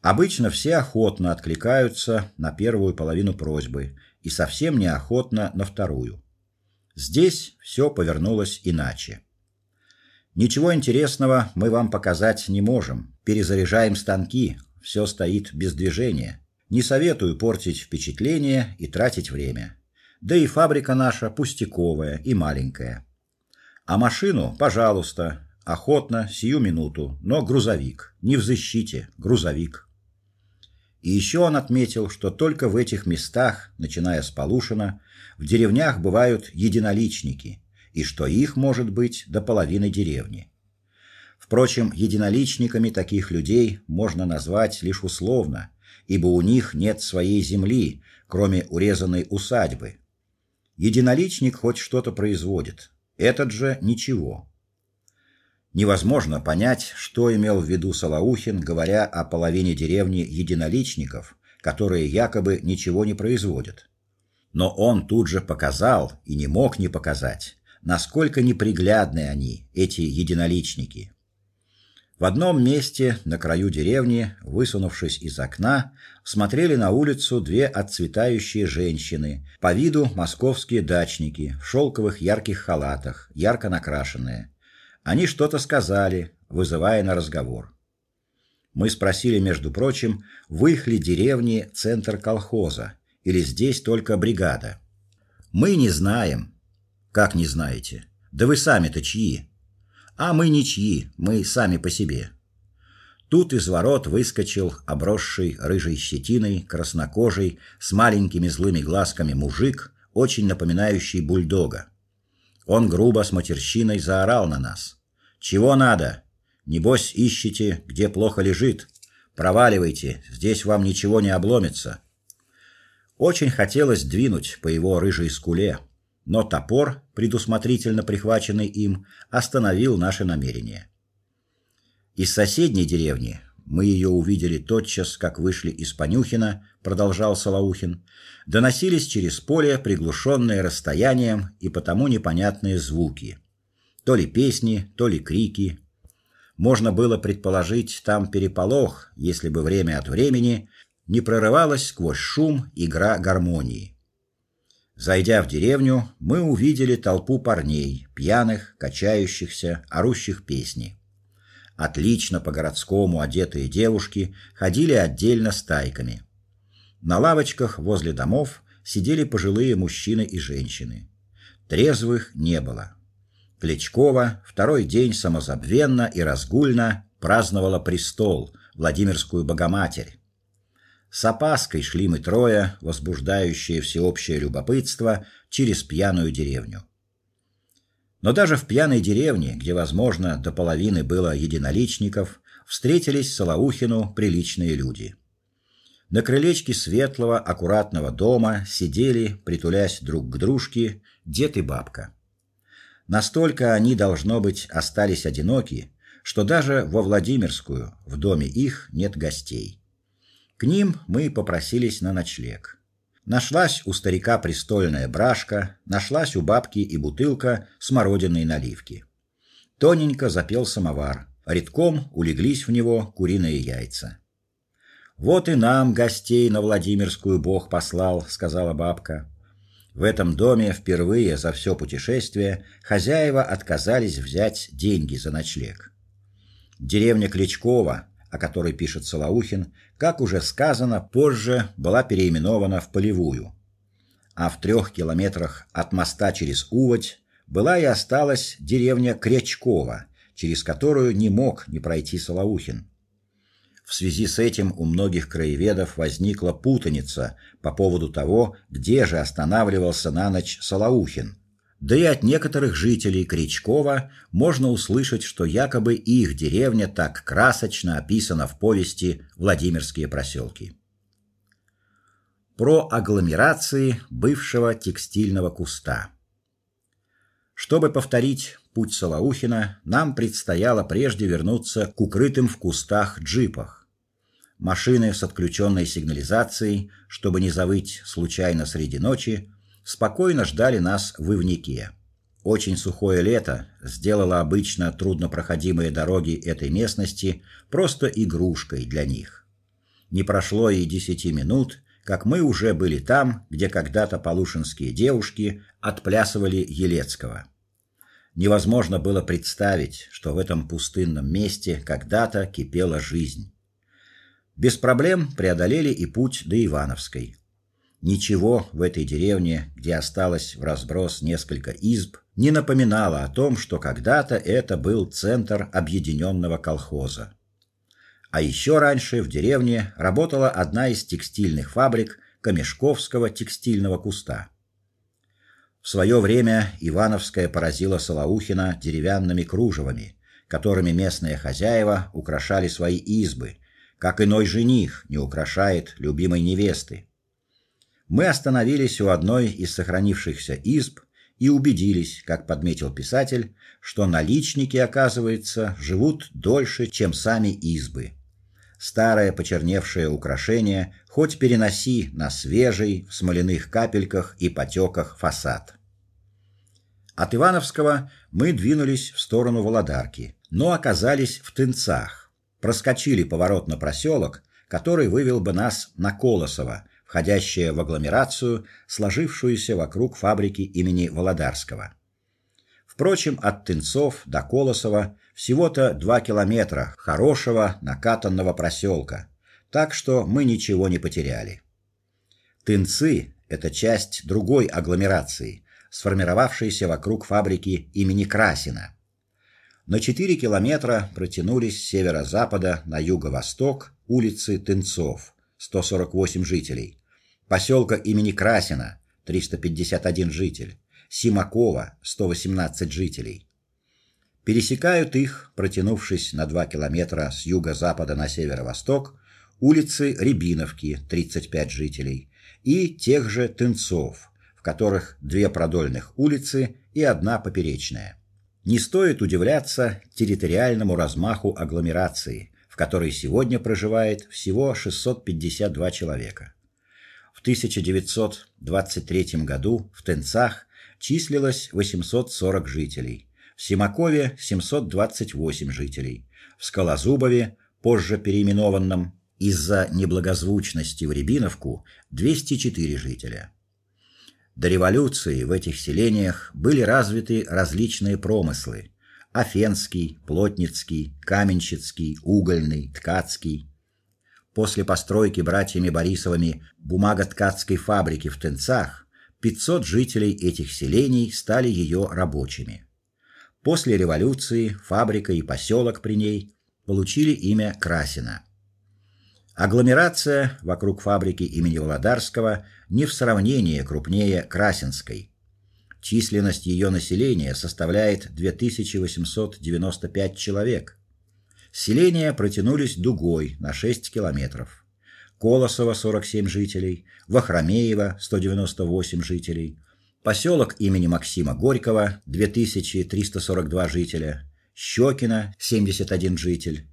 Обычно все охотно откликаются на первую половину просьбы и совсем неохотно на вторую. Здесь все повернулось иначе. Ничего интересного мы вам показать не можем. Перезаряжаем станки, все стоит без движения. Не советую портить впечатление и тратить время. Да и фабрика наша пустяковая и маленькая. А машину, пожалуйста, охотно сию минуту, но грузовик, не в защите, грузовик. И еще он отметил, что только в этих местах, начиная с Полушина, в деревнях бывают единоличники, и что их может быть до половины деревни. Впрочем, единоличниками таких людей можно назвать лишь условно, ибо у них нет своей земли, кроме урезанной усадьбы. Единоличник хоть что-то производит, этот же ничего. Невозможно понять, что имел в виду Солоухин, говоря о половине деревни единоличников, которые якобы ничего не производят. Но он тут же показал и не мог не показать, насколько неприглядны они, эти единоличники. В одном месте на краю деревни, высунувшись из окна, смотрели на улицу две отцветающие женщины, по виду московские дачники в шелковых ярких халатах, ярко накрашенные. Они что-то сказали, вызывая на разговор. Мы спросили, между прочим, в их ли деревне центр колхоза или здесь только бригада. Мы не знаем. Как не знаете? Да вы сами-то чьи? А мы ничьи, мы сами по себе. Тут из ворот выскочил обросший рыжей щетиной, краснокожий, с маленькими злыми глазками мужик, очень напоминающий бульдога. Он грубо с матерщиной заорал на нас. Чего надо? Небось ищете, где плохо лежит. Проваливайте, здесь вам ничего не обломится. Очень хотелось двинуть по его рыжей скуле, но топор, предусмотрительно прихваченный им, остановил наше намерение. Из соседней деревни мы ее увидели тотчас, как вышли из Понюхина, продолжал Солоухин. Доносились через поле приглушенные расстоянием и потому непонятные звуки. То ли песни, то ли крики. Можно было предположить там переполох, если бы время от времени не прорывалась сквозь шум игра гармонии. Зайдя в деревню, мы увидели толпу парней, пьяных, качающихся, орущих песни. Отлично по-городскому одетые девушки ходили отдельно стайками. На лавочках возле домов сидели пожилые мужчины и женщины. Трезвых не было. Клечкова второй день самозабвенно и разгульно праздновала престол, Владимирскую Богоматерь. С опаской шли мы трое, возбуждающие всеобщее любопытство, через пьяную деревню. Но даже в пьяной деревне, где, возможно, до половины было единоличников, встретились Солоухину приличные люди. На крылечке светлого, аккуратного дома сидели, притулясь друг к дружке, дед и бабка. Настолько они должно быть остались одиноки, что даже во Владимирскую, в доме их нет гостей. К ним мы попросились на ночлег. Нашлась у старика престольная брашка, нашлась у бабки и бутылка смородиной наливки. Тоненько запел самовар, редком улеглись в него куриные яйца. Вот и нам гостей на Владимирскую Бог послал, сказала бабка. В этом доме впервые за все путешествие хозяева отказались взять деньги за ночлег. Деревня Кличкова о которой пишет Солоухин, как уже сказано, позже была переименована в Полевую. А в трех километрах от моста через Уводь была и осталась деревня Крячкова, через которую не мог не пройти Солоухин. В связи с этим у многих краеведов возникла путаница по поводу того, где же останавливался на ночь Солоухин. Да и от некоторых жителей Кричкова можно услышать, что якобы их деревня так красочно описана в повести Владимирские проселки. Про агломерации бывшего текстильного куста. Чтобы повторить путь Солоухина, нам предстояло прежде вернуться к укрытым в кустах джипах. Машины с отключенной сигнализацией, чтобы не завыть случайно среди ночи, спокойно ждали нас в Ивнике. Очень сухое лето сделало обычно труднопроходимые дороги этой местности просто игрушкой для них. Не прошло и десяти минут, как мы уже были там, где когда-то полушинские девушки отплясывали Елецкого. Невозможно было представить, что в этом пустынном месте когда-то кипела жизнь. Без проблем преодолели и путь до Ивановской. Ничего в этой деревне, где осталось в разброс несколько изб, не напоминало о том, что когда-то это был центр объединенного колхоза. А еще раньше в деревне работала одна из текстильных фабрик Камешковского текстильного куста. В свое время Ивановская поразила Солоухина деревянными кружевами, которыми местные хозяева украшали свои избы, как иной жених не украшает любимой невесты мы остановились у одной из сохранившихся изб и убедились, как подметил писатель, что наличники, оказывается, живут дольше, чем сами избы. Старое почерневшее украшение хоть переноси на свежий в смоляных капельках и потеках фасад. От Ивановского мы двинулись в сторону Володарки, но оказались в Тынцах. Проскочили поворот на проселок, который вывел бы нас на Колосово, входящее в агломерацию, сложившуюся вокруг фабрики имени Володарского. Впрочем, от Тынцов до Колосова всего-то два километра хорошего накатанного проселка, так что мы ничего не потеряли. Тынцы это часть другой агломерации, сформировавшейся вокруг фабрики имени Красина. На 4 километра протянулись с северо-запада на юго-восток улицы Тынцов, 148 жителей, поселка имени Красина 351 житель, Симакова 118 жителей. Пересекают их, протянувшись на 2 километра с юго-запада на северо-восток, улицы Рябиновки 35 жителей и тех же Тынцов, в которых две продольных улицы и одна поперечная. Не стоит удивляться территориальному размаху агломерации, в которой сегодня проживает всего 652 человека. В 1923 году в Тенцах числилось 840 жителей, в Симакове 728 жителей, в Скалозубове, позже переименованном из-за неблагозвучности в Рябиновку, 204 жителя. До революции в этих селениях были развиты различные промыслы: Афенский, Плотницкий, Каменщицкий, Угольный, Ткацкий, После постройки братьями Борисовыми бумаготкацкой фабрики в Тенцах 500 жителей этих селений стали ее рабочими. После революции фабрика и поселок при ней получили имя Красина. Агломерация вокруг фабрики имени Володарского не в сравнении крупнее Красинской. Численность ее населения составляет 2895 человек. Селения протянулись дугой на 6 километров. Колосово 47 жителей, Вахромеево 198 жителей, поселок имени Максима Горького 2342 жителя, Щекино 71 житель,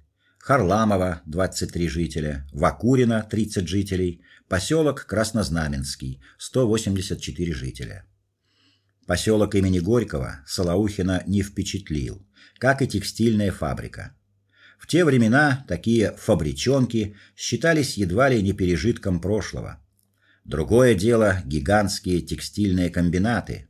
Харламово 23 жителя, Вакурино 30 жителей, поселок Краснознаменский 184 жителя. Поселок имени Горького Солоухина не впечатлил, как и текстильная фабрика. В те времена такие фабричонки считались едва ли не пережитком прошлого. Другое дело гигантские текстильные комбинаты.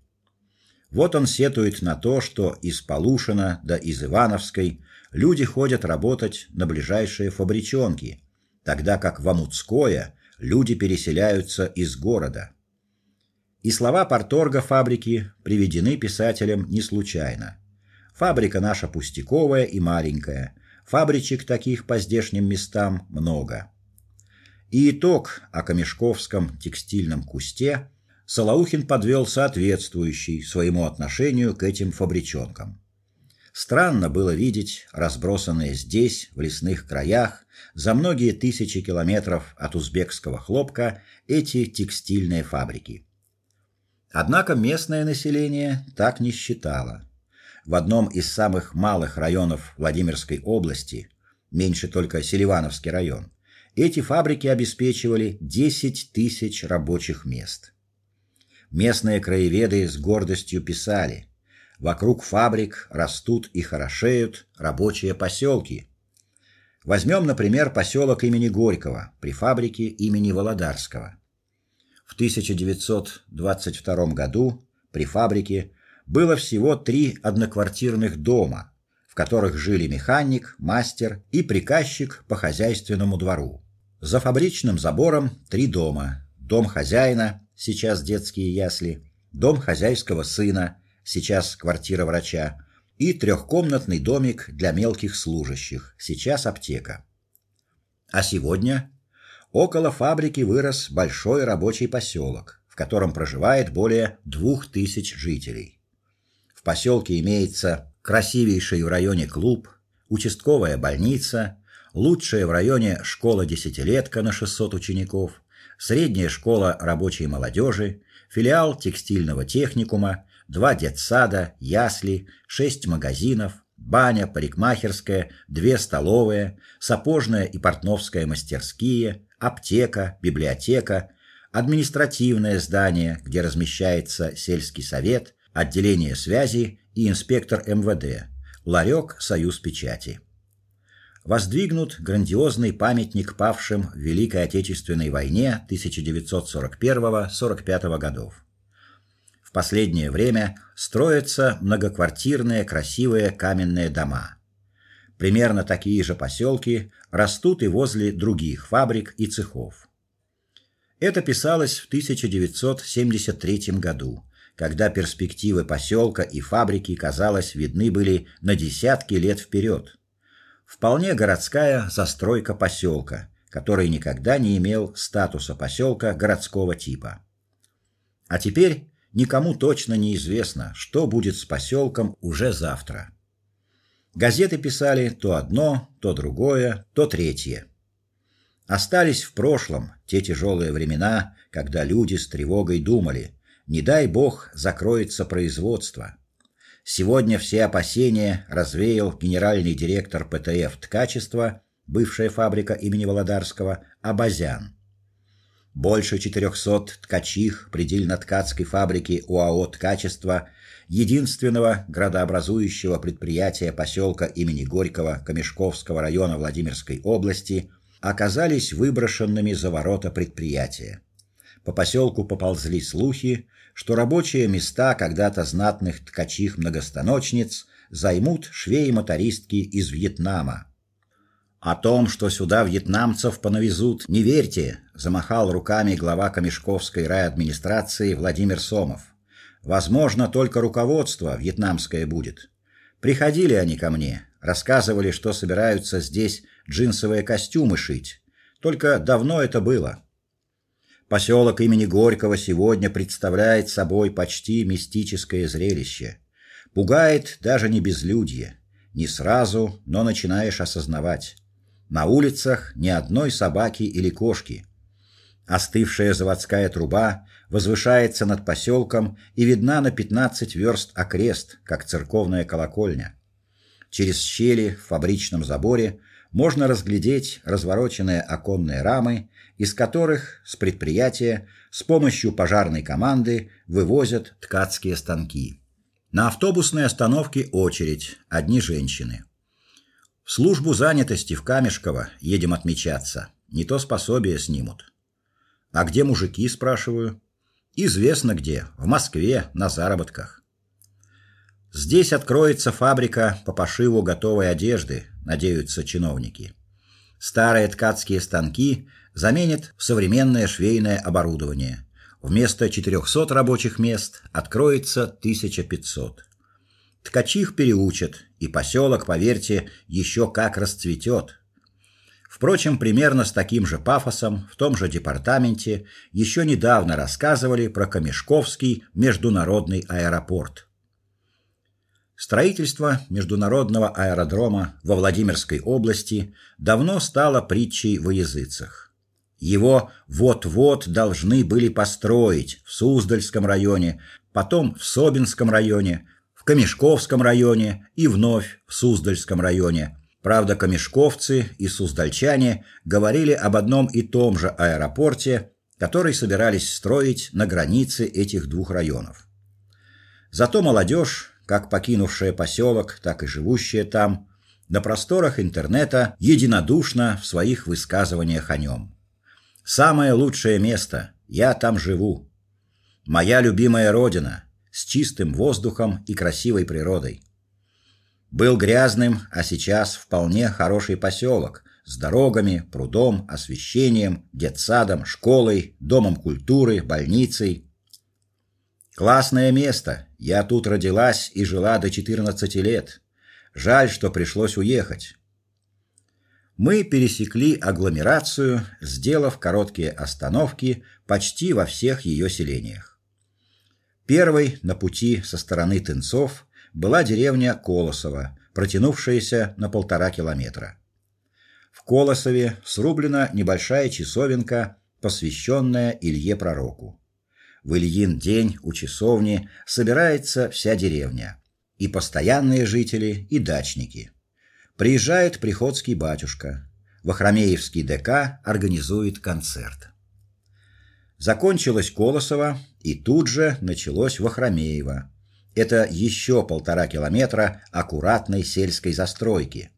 Вот он сетует на то, что из Полушина до из Ивановской люди ходят работать на ближайшие фабричонки, тогда как в Амутское люди переселяются из города. И слова порторга фабрики приведены писателем не случайно. Фабрика наша пустяковая и маленькая, Фабричек таких по здешним местам много. И итог о Камешковском текстильном кусте Солоухин подвел соответствующий своему отношению к этим фабричонкам. Странно было видеть разбросанные здесь, в лесных краях, за многие тысячи километров от узбекского хлопка эти текстильные фабрики. Однако местное население так не считало. В одном из самых малых районов Владимирской области, меньше только Селивановский район, эти фабрики обеспечивали 10 тысяч рабочих мест. Местные краеведы с гордостью писали: Вокруг фабрик растут и хорошеют рабочие поселки. Возьмем, например, поселок имени Горького при фабрике имени Володарского. В 1922 году при фабрике было всего три одноквартирных дома, в которых жили механик, мастер и приказчик по хозяйственному двору. За фабричным забором три дома: дом хозяина, сейчас детские ясли, дом хозяйского сына, сейчас квартира врача, и трехкомнатный домик для мелких служащих, сейчас аптека. А сегодня около фабрики вырос большой рабочий поселок, в котором проживает более двух тысяч жителей. В поселке имеется красивейший в районе клуб, участковая больница, лучшая в районе школа-десятилетка на 600 учеников, средняя школа рабочей молодежи, филиал текстильного техникума, два детсада, ясли, шесть магазинов, баня, парикмахерская, две столовые, сапожная и портновская мастерские, аптека, библиотека, административное здание, где размещается сельский совет, отделение связи и инспектор МВД, ларек Союз печати. Воздвигнут грандиозный памятник павшим в Великой Отечественной войне 1941-45 годов последнее время строятся многоквартирные красивые каменные дома. Примерно такие же поселки растут и возле других фабрик и цехов. Это писалось в 1973 году, когда перспективы поселка и фабрики, казалось, видны были на десятки лет вперед. Вполне городская застройка поселка, который никогда не имел статуса поселка городского типа. А теперь никому точно не известно, что будет с поселком уже завтра. Газеты писали то одно, то другое, то третье. Остались в прошлом те тяжелые времена, когда люди с тревогой думали: не дай бог закроется производство. Сегодня все опасения развеял генеральный директор ПТФ Ткачества, бывшая фабрика имени Володарского, Абазян. Больше 400 ткачих предельно-ткацкой фабрики УАО Ткачество, единственного градообразующего предприятия поселка имени Горького Камешковского района Владимирской области, оказались выброшенными за ворота предприятия. По поселку поползли слухи, что рабочие места когда-то знатных ткачих многостаночниц займут швеи-мотористки из Вьетнама. О том, что сюда вьетнамцев понавезут, не верьте, замахал руками глава Камешковской райадминистрации Владимир Сомов. Возможно, только руководство вьетнамское будет. Приходили они ко мне, рассказывали, что собираются здесь джинсовые костюмы шить. Только давно это было. Поселок имени Горького сегодня представляет собой почти мистическое зрелище. Пугает даже не безлюдье. Не сразу, но начинаешь осознавать. На улицах ни одной собаки или кошки. Остывшая заводская труба возвышается над поселком и видна на 15 верст окрест, как церковная колокольня. Через щели в фабричном заборе можно разглядеть развороченные оконные рамы, из которых с предприятия с помощью пожарной команды вывозят ткацкие станки. На автобусной остановке очередь, одни женщины. Службу занятости в Камешково едем отмечаться. Не то способие снимут. А где мужики, спрашиваю? Известно где, в Москве, на заработках. Здесь откроется фабрика по пошиву готовой одежды, надеются чиновники. Старые ткацкие станки заменят современное швейное оборудование. Вместо 400 рабочих мест откроется 1500. Ткачих переучат, и поселок, поверьте, еще как расцветет. Впрочем, примерно с таким же пафосом в том же департаменте еще недавно рассказывали про Камешковский международный аэропорт. Строительство международного аэродрома во Владимирской области давно стало притчей во языцах. Его вот-вот должны были построить в Суздальском районе, потом в Собинском районе, Камешковском районе и вновь в Суздальском районе. Правда, камешковцы и суздальчане говорили об одном и том же аэропорте, который собирались строить на границе этих двух районов. Зато молодежь, как покинувшая поселок, так и живущая там, на просторах интернета единодушна в своих высказываниях о нем. Самое лучшее место. Я там живу. Моя любимая родина с чистым воздухом и красивой природой. Был грязным, а сейчас вполне хороший поселок с дорогами, прудом, освещением, детсадом, школой, домом культуры, больницей. Классное место. Я тут родилась и жила до 14 лет. Жаль, что пришлось уехать мы пересекли агломерацию, сделав короткие остановки почти во всех ее селениях. Первой на пути со стороны Тынцов была деревня Колосово, протянувшаяся на полтора километра. В Колосове срублена небольшая часовенка, посвященная Илье Пророку. В Ильин день у часовни собирается вся деревня, и постоянные жители, и дачники. Приезжает приходский батюшка. Вахромеевский ДК организует концерт. Закончилось Колосово, и тут же началось Вахромеево. Это еще полтора километра аккуратной сельской застройки.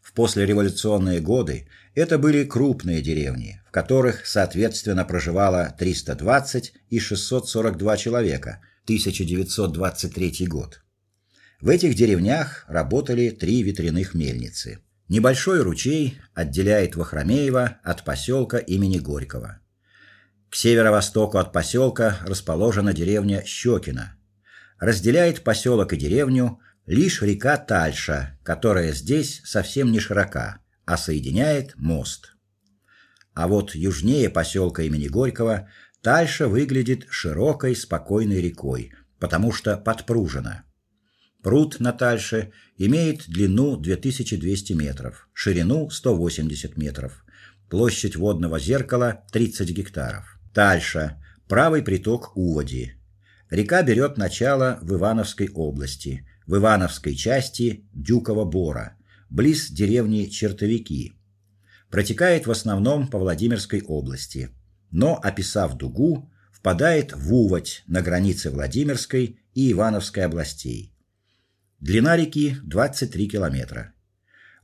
В послереволюционные годы это были крупные деревни, в которых, соответственно, проживало 320 и 642 человека. 1923 год. В этих деревнях работали три ветряных мельницы. Небольшой ручей отделяет Вахромеево от поселка имени Горького. К северо-востоку от поселка расположена деревня Щекино. Разделяет поселок и деревню лишь река Тальша, которая здесь совсем не широка, а соединяет мост. А вот южнее поселка имени Горького Тальша выглядит широкой, спокойной рекой, потому что подпружена. Пруд на Тальше имеет длину 2200 метров, ширину 180 метров. Площадь водного зеркала 30 гектаров. Тальша правый приток Уводи. Река берет начало в Ивановской области, в Ивановской части Дюкова Бора, близ деревни Чертовики. Протекает в основном по Владимирской области, но описав дугу, впадает в Уводь на границе Владимирской и Ивановской областей. Длина реки 23 километра.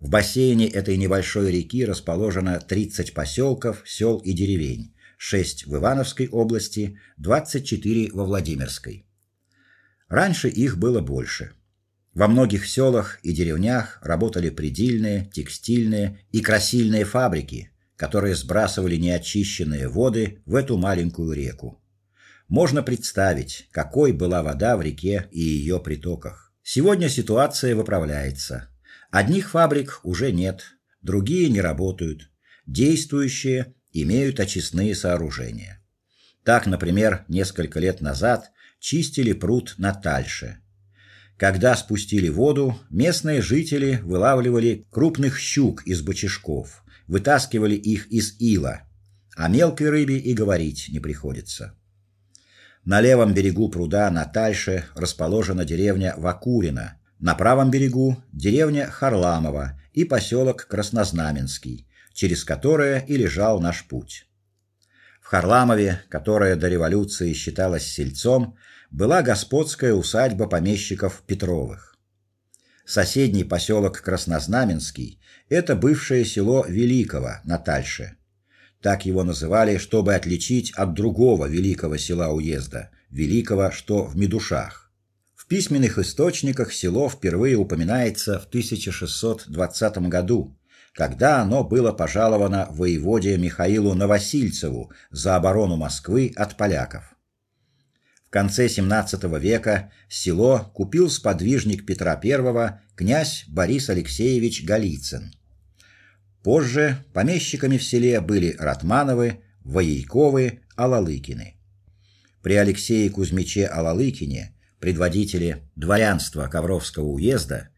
В бассейне этой небольшой реки расположено 30 поселков, сел и деревень, 6 в Ивановской области, 24 во Владимирской. Раньше их было больше. Во многих селах и деревнях работали предельные, текстильные и красильные фабрики, которые сбрасывали неочищенные воды в эту маленькую реку. Можно представить, какой была вода в реке и ее притоках. Сегодня ситуация выправляется. Одних фабрик уже нет, другие не работают. Действующие имеют очистные сооружения. Так, например, несколько лет назад чистили пруд на Тальше. Когда спустили воду, местные жители вылавливали крупных щук из бочишков, вытаскивали их из ила, а мелкой рыбе и говорить не приходится. На левом берегу пруда на Тальше расположена деревня Вакурино, на правом берегу деревня Харламово и поселок Краснознаменский, через которое и лежал наш путь. В Харламове, которое до революции считалось сельцом, была господская усадьба помещиков Петровых. Соседний поселок Краснознаменский это бывшее село Великого на Тальше, так его называли, чтобы отличить от другого великого села уезда, великого, что в Медушах. В письменных источниках село впервые упоминается в 1620 году, когда оно было пожаловано воеводе Михаилу Новосильцеву за оборону Москвы от поляков. В конце XVII века село купил сподвижник Петра I князь Борис Алексеевич Голицын. Позже помещиками в селе были Ратмановы, Воейковы, Алалыкины. При Алексее Кузьмиче Алалыкине, предводителе дворянства Ковровского уезда,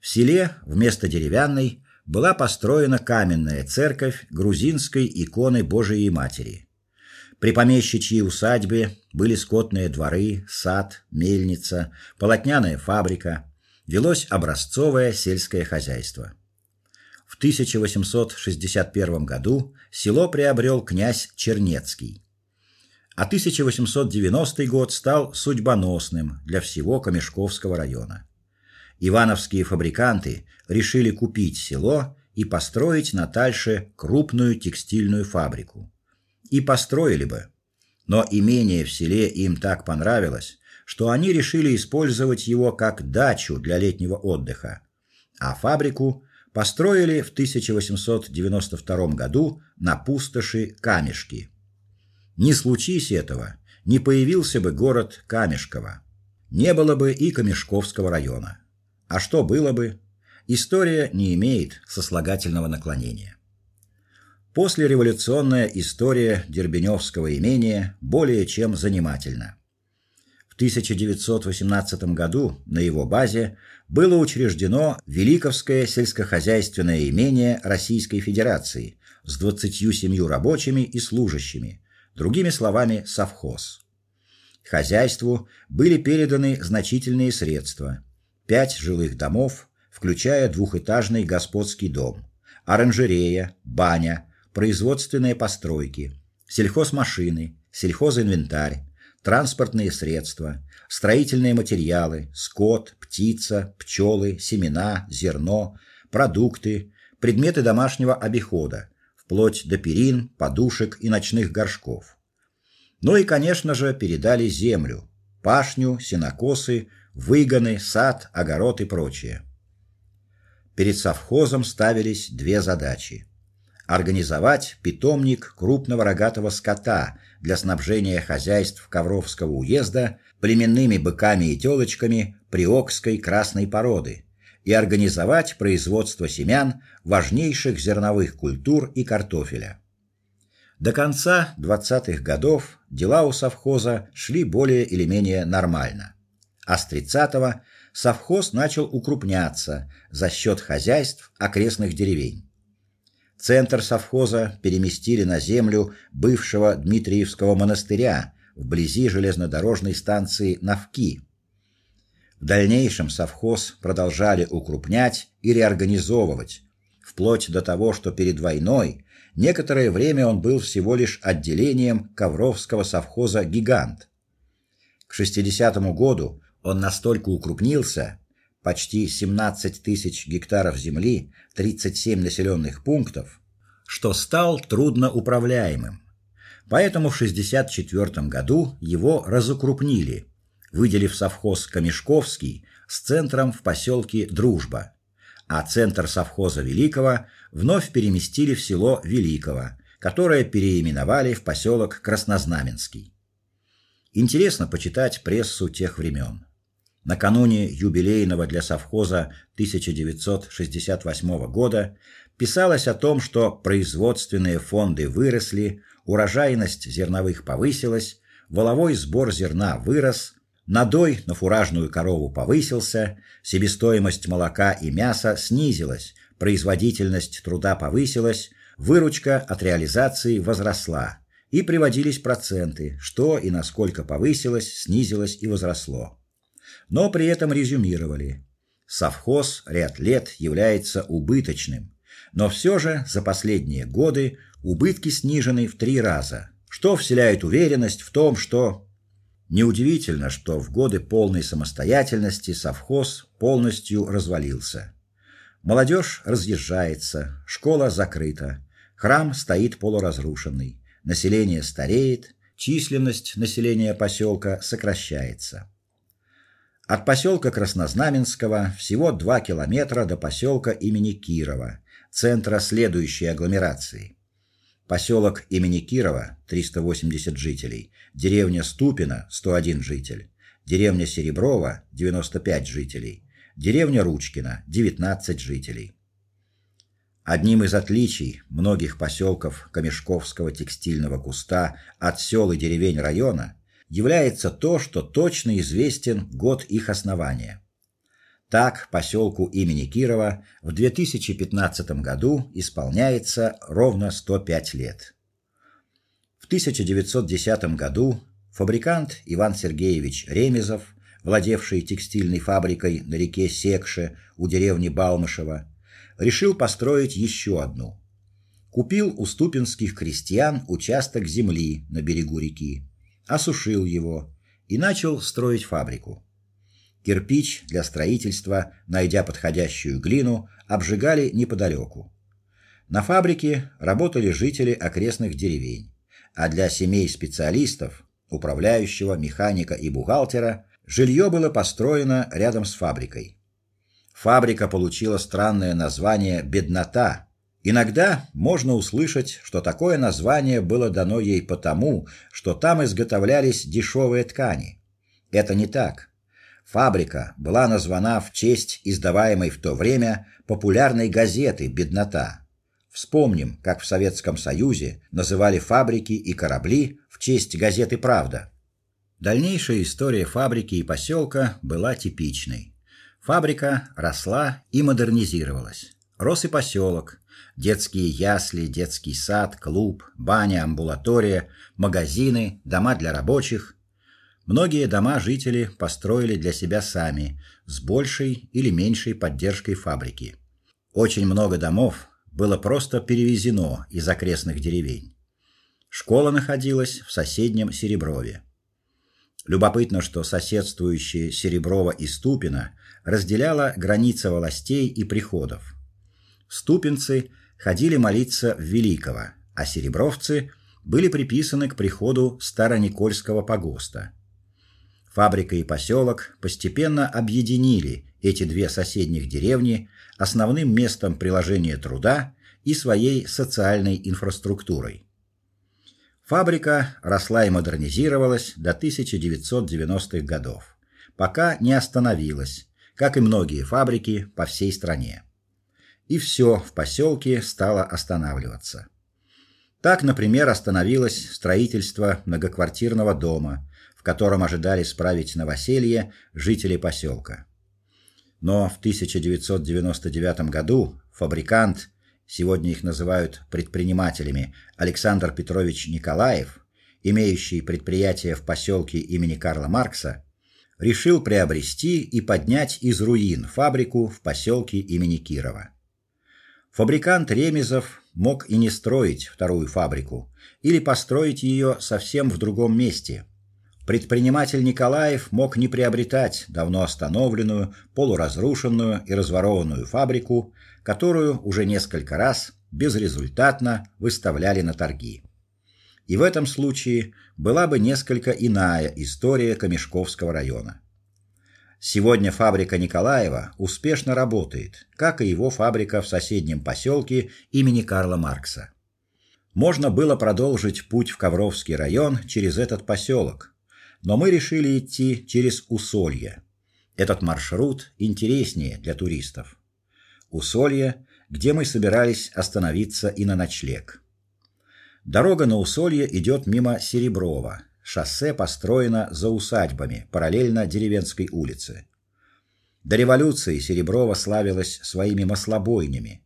в селе вместо деревянной была построена каменная церковь грузинской иконы Божией Матери. При помещичьей усадьбе были скотные дворы, сад, мельница, полотняная фабрика, велось образцовое сельское хозяйство. В 1861 году село приобрел князь Чернецкий. А 1890 год стал судьбоносным для всего Камешковского района. Ивановские фабриканты решили купить село и построить на Тальше крупную текстильную фабрику. И построили бы. Но имение в селе им так понравилось, что они решили использовать его как дачу для летнего отдыха. А фабрику построили в 1892 году на пустоши Камешки. Не случись этого, не появился бы город Камешково. Не было бы и Камешковского района. А что было бы? История не имеет сослагательного наклонения. Послереволюционная история Дербеневского имения более чем занимательна. 1918 году на его базе было учреждено Великовское сельскохозяйственное имение Российской Федерации с 27 рабочими и служащими, другими словами, совхоз. Хозяйству были переданы значительные средства: пять жилых домов, включая двухэтажный господский дом, оранжерея, баня, производственные постройки, сельхозмашины, сельхозинвентарь, транспортные средства, строительные материалы, скот, птица, пчелы, семена, зерно, продукты, предметы домашнего обихода, вплоть до перин, подушек и ночных горшков. Ну и, конечно же, передали землю: пашню, сенокосы, выгоны, сад, огород и прочее. Перед совхозом ставились две задачи: организовать питомник крупного рогатого скота для снабжения хозяйств Ковровского уезда племенными быками и телочками приокской красной породы и организовать производство семян важнейших зерновых культур и картофеля. До конца 20-х годов дела у совхоза шли более или менее нормально. А с 30-го совхоз начал укрупняться за счет хозяйств окрестных деревень. Центр совхоза переместили на землю бывшего Дмитриевского монастыря вблизи железнодорожной станции Навки. В дальнейшем совхоз продолжали укрупнять и реорганизовывать, вплоть до того, что перед войной некоторое время он был всего лишь отделением Ковровского совхоза Гигант. К 60 году он настолько укрупнился, почти 17 тысяч гектаров земли, 37 населенных пунктов, что стал трудноуправляемым. Поэтому в 64 году его разукрупнили, выделив совхоз Камешковский с центром в поселке Дружба, а центр совхоза Великого вновь переместили в село Великого, которое переименовали в поселок Краснознаменский. Интересно почитать прессу тех времен. Накануне юбилейного для совхоза 1968 года писалось о том, что производственные фонды выросли, урожайность зерновых повысилась, воловой сбор зерна вырос, надой на фуражную корову повысился, себестоимость молока и мяса снизилась, производительность труда повысилась, выручка от реализации возросла, и приводились проценты, что и насколько повысилось, снизилось и возросло но при этом резюмировали: совхоз ряд лет является убыточным, но все же за последние годы убытки снижены в три раза, что вселяет уверенность в том, что неудивительно, что в годы полной самостоятельности совхоз полностью развалился. Молодежь разъезжается, школа закрыта, храм стоит полуразрушенный, население стареет, численность населения поселка сокращается. От поселка Краснознаменского всего 2 километра до поселка имени Кирова, центра следующей агломерации. Поселок имени Кирова 380 жителей, деревня Ступино 101 житель, деревня Сереброва 95 жителей, деревня Ручкина 19 жителей. Одним из отличий многих поселков Камешковского текстильного куста от сел и деревень района является то, что точно известен год их основания. Так, поселку имени Кирова в 2015 году исполняется ровно 105 лет. В 1910 году фабрикант Иван Сергеевич Ремезов, владевший текстильной фабрикой на реке Секше у деревни Баумышево, решил построить еще одну. Купил у ступинских крестьян участок земли на берегу реки, осушил его и начал строить фабрику. Кирпич для строительства, найдя подходящую глину, обжигали неподалеку. На фабрике работали жители окрестных деревень, а для семей специалистов, управляющего, механика и бухгалтера, жилье было построено рядом с фабрикой. Фабрика получила странное название Беднота. Иногда можно услышать, что такое название было дано ей потому, что там изготовлялись дешевые ткани. Это не так. Фабрика была названа в честь издаваемой в то время популярной газеты Беднота. Вспомним, как в Советском Союзе называли фабрики и корабли в честь газеты Правда. Дальнейшая история фабрики и поселка была типичной. Фабрика росла и модернизировалась. Рос и поселок, детские ясли, детский сад, клуб, баня, амбулатория, магазины, дома для рабочих, Многие дома жители построили для себя сами, с большей или меньшей поддержкой фабрики. Очень много домов было просто перевезено из окрестных деревень. Школа находилась в соседнем Сереброве. Любопытно, что соседствующие Сереброво и Ступино разделяла граница властей и приходов. Ступинцы ходили молиться в Великого, а серебровцы были приписаны к приходу Староникольского погоста. Фабрика и поселок постепенно объединили эти две соседних деревни основным местом приложения труда и своей социальной инфраструктурой. Фабрика росла и модернизировалась до 1990-х годов, пока не остановилась, как и многие фабрики по всей стране. И все в поселке стало останавливаться. Так, например, остановилось строительство многоквартирного дома, в котором ожидали справить новоселье жители поселка. Но в 1999 году фабрикант, сегодня их называют предпринимателями, Александр Петрович Николаев, имеющий предприятие в поселке имени Карла Маркса, решил приобрести и поднять из руин фабрику в поселке имени Кирова. Фабрикант Ремезов мог и не строить вторую фабрику или построить ее совсем в другом месте, Предприниматель Николаев мог не приобретать давно остановленную, полуразрушенную и разворованную фабрику, которую уже несколько раз безрезультатно выставляли на торги. И в этом случае была бы несколько иная история Камешковского района. Сегодня фабрика Николаева успешно работает, как и его фабрика в соседнем поселке имени Карла Маркса. Можно было продолжить путь в Ковровский район через этот поселок, но мы решили идти через Усолье. Этот маршрут интереснее для туристов. Усолье, где мы собирались остановиться и на ночлег. Дорога на Усолье идет мимо Сереброва. Шоссе построено за усадьбами, параллельно деревенской улице. До революции Сереброво славилось своими маслобойнями.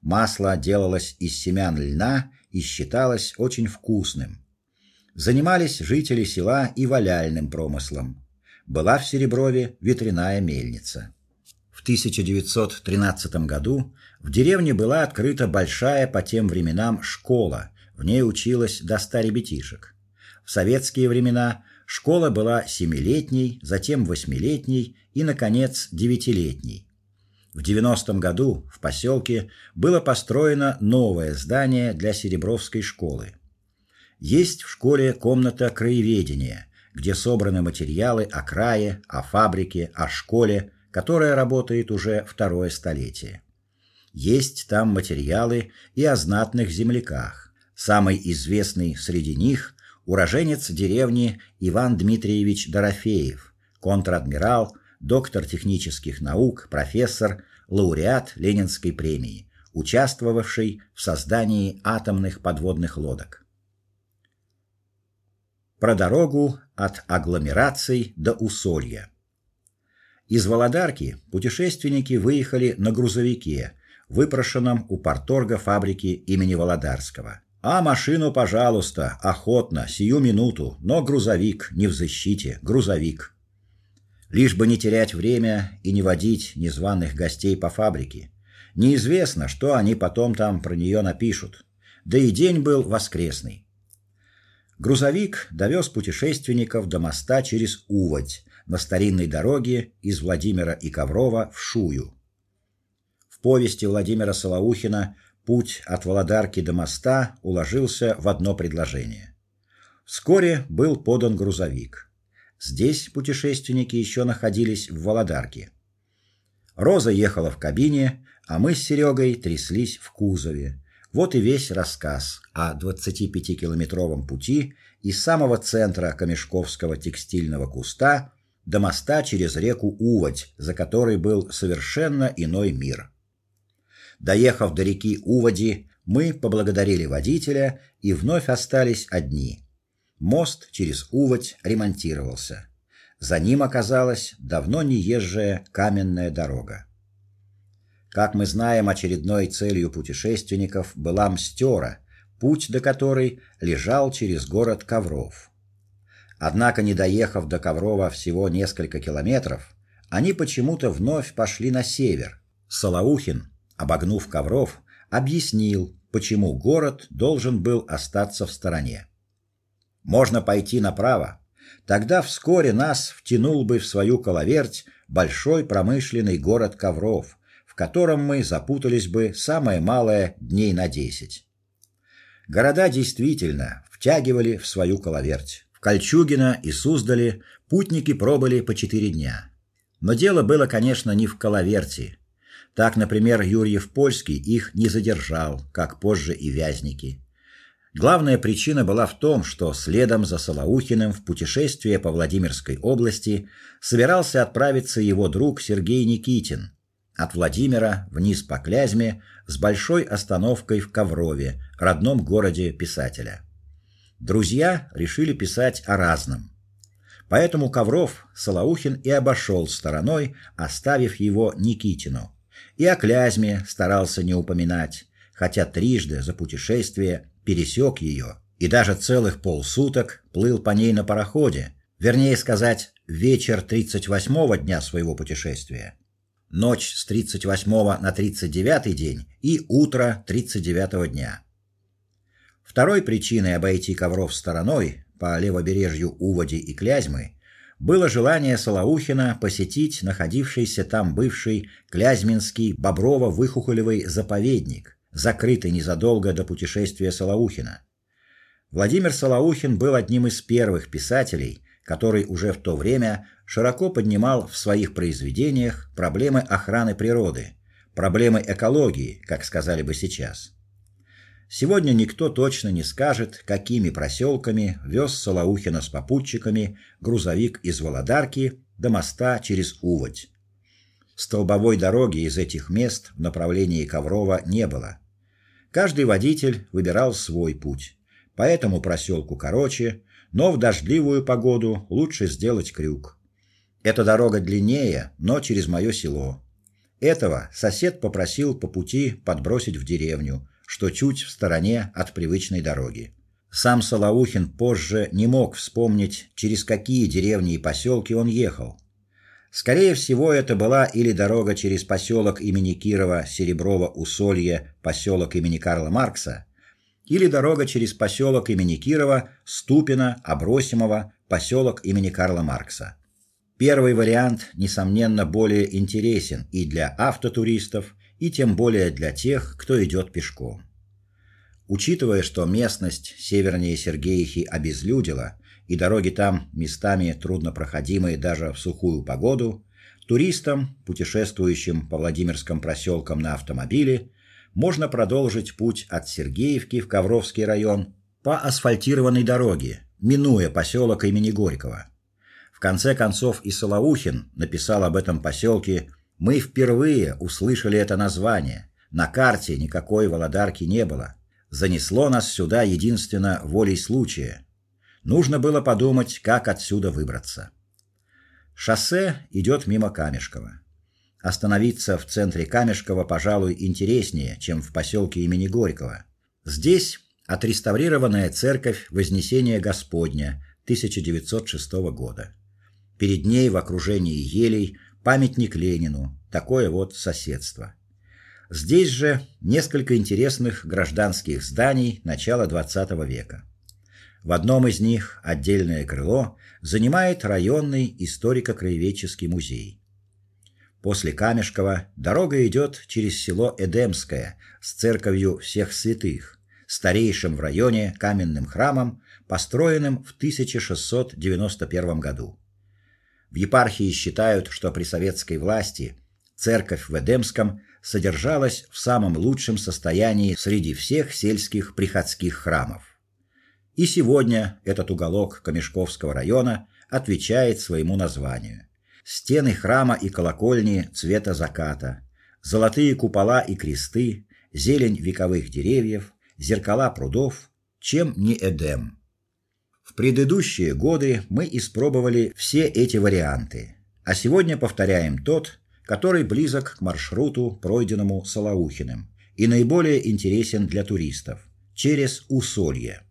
Масло делалось из семян льна и считалось очень вкусным. Занимались жители села и валяльным промыслом. Была в Сереброве ветряная мельница. В 1913 году в деревне была открыта большая по тем временам школа. В ней училось до ста ребятишек. В советские времена школа была семилетней, затем восьмилетней и наконец девятилетней. В 90 году в поселке было построено новое здание для Серебровской школы. Есть в школе комната краеведения, где собраны материалы о крае, о фабрике, о школе, которая работает уже второе столетие. Есть там материалы и о знатных земляках. Самый известный среди них уроженец деревни Иван Дмитриевич Дорофеев, контр-адмирал, доктор технических наук, профессор, лауреат Ленинской премии. участвовавшей в создании атомных подводных лодок. Про дорогу от агломераций до Усолья. Из Володарки путешественники выехали на грузовике, выпрошенном у порторга фабрики имени Володарского. А машину, пожалуйста, охотно, сию минуту, но грузовик не в защите, грузовик. Лишь бы не терять время и не водить незваных гостей по фабрике. Неизвестно, что они потом там про нее напишут. Да и день был воскресный. Грузовик довез путешественников до моста через Уводь на старинной дороге из Владимира и Коврова в Шую. В повести Владимира Солоухина Путь от Володарки до моста уложился в одно предложение. Вскоре был подан грузовик. Здесь путешественники еще находились в Володарке. Роза ехала в кабине, а мы с Серегой тряслись в кузове. Вот и весь рассказ о 25-километровом пути из самого центра Камешковского текстильного куста до моста через реку Уводь, за которой был совершенно иной мир. Доехав до реки Уводи, мы поблагодарили водителя и вновь остались одни. Мост через Уводь ремонтировался. За ним оказалась давно не езжая каменная дорога. Как мы знаем, очередной целью путешественников была Мстера, путь до которой лежал через город Ковров. Однако, не доехав до Коврова всего несколько километров, они почему-то вновь пошли на север. Солоухин, обогнув Ковров, объяснил, почему город должен был остаться в стороне. Можно пойти направо, тогда вскоре нас втянул бы в свою коловерть большой промышленный город Ковров, в котором мы запутались бы самое малое дней на десять. Города действительно втягивали в свою коловерть. В Кольчугино и Суздале путники пробыли по четыре дня. Но дело было, конечно, не в коловерти. Так, например, Юрьев Польский их не задержал, как позже и Вязники. Главная причина была в том, что следом за Солоухиным в путешествие по Владимирской области собирался отправиться его друг Сергей Никитин, от Владимира вниз по Клязьме с большой остановкой в Коврове, родном городе писателя. Друзья решили писать о разном. Поэтому Ковров Солоухин и обошел стороной, оставив его Никитину. И о Клязьме старался не упоминать, хотя трижды за путешествие пересек ее и даже целых полсуток плыл по ней на пароходе, вернее сказать, вечер 38-го дня своего путешествия ночь с 38 на 39 день и утро 39 дня. Второй причиной обойти Ковров стороной по левобережью Уводи и Клязьмы было желание Солоухина посетить находившийся там бывший Клязьминский Боброво-Выхухолевый заповедник, закрытый незадолго до путешествия Солоухина. Владимир Солоухин был одним из первых писателей, который уже в то время широко поднимал в своих произведениях проблемы охраны природы, проблемы экологии, как сказали бы сейчас. Сегодня никто точно не скажет, какими проселками вез Солоухина с попутчиками грузовик из Володарки до моста через Уводь. Столбовой дороги из этих мест в направлении Коврова не было. Каждый водитель выбирал свой путь. По этому проселку короче, но в дождливую погоду лучше сделать крюк. Эта дорога длиннее, но через мое село. Этого сосед попросил по пути подбросить в деревню, что чуть в стороне от привычной дороги. Сам Солоухин позже не мог вспомнить, через какие деревни и поселки он ехал. Скорее всего, это была или дорога через поселок имени Кирова, Сереброво, Усолье, поселок имени Карла Маркса, или дорога через поселок имени Кирова, Ступино, Обросимово, поселок имени Карла Маркса. Первый вариант несомненно более интересен и для автотуристов, и тем более для тех, кто идет пешком. Учитывая, что местность севернее Сергеихи обезлюдила, и дороги там местами труднопроходимые даже в сухую погоду, туристам, путешествующим по Владимирским проселкам на автомобиле, можно продолжить путь от Сергеевки в Ковровский район по асфальтированной дороге, минуя поселок имени Горького. В конце концов и Солоухин написал об этом поселке: "Мы впервые услышали это название, На карте никакой Володарки не было. Занесло нас сюда единственно волей случая. Нужно было подумать, как отсюда выбраться. Шоссе идет мимо Камешкова. Остановиться в центре Камешкова, пожалуй, интереснее, чем в поселке имени Горького. Здесь отреставрированная церковь Вознесения Господня 1906 года. Перед ней в окружении елей памятник Ленину. Такое вот соседство. Здесь же несколько интересных гражданских зданий начала XX века. В одном из них отдельное крыло занимает районный историко-краеведческий музей. После Камешкова дорога идет через село Эдемское с церковью Всех Святых, старейшим в районе каменным храмом, построенным в 1691 году. В епархии считают, что при советской власти церковь в Эдемском содержалась в самом лучшем состоянии среди всех сельских приходских храмов. И сегодня этот уголок Камешковского района отвечает своему названию. Стены храма и колокольни цвета заката, золотые купола и кресты, зелень вековых деревьев, зеркала прудов, чем не Эдем. В предыдущие годы мы испробовали все эти варианты, а сегодня повторяем тот, который близок к маршруту, пройденному Солоухиным, и наиболее интересен для туристов через Усолье.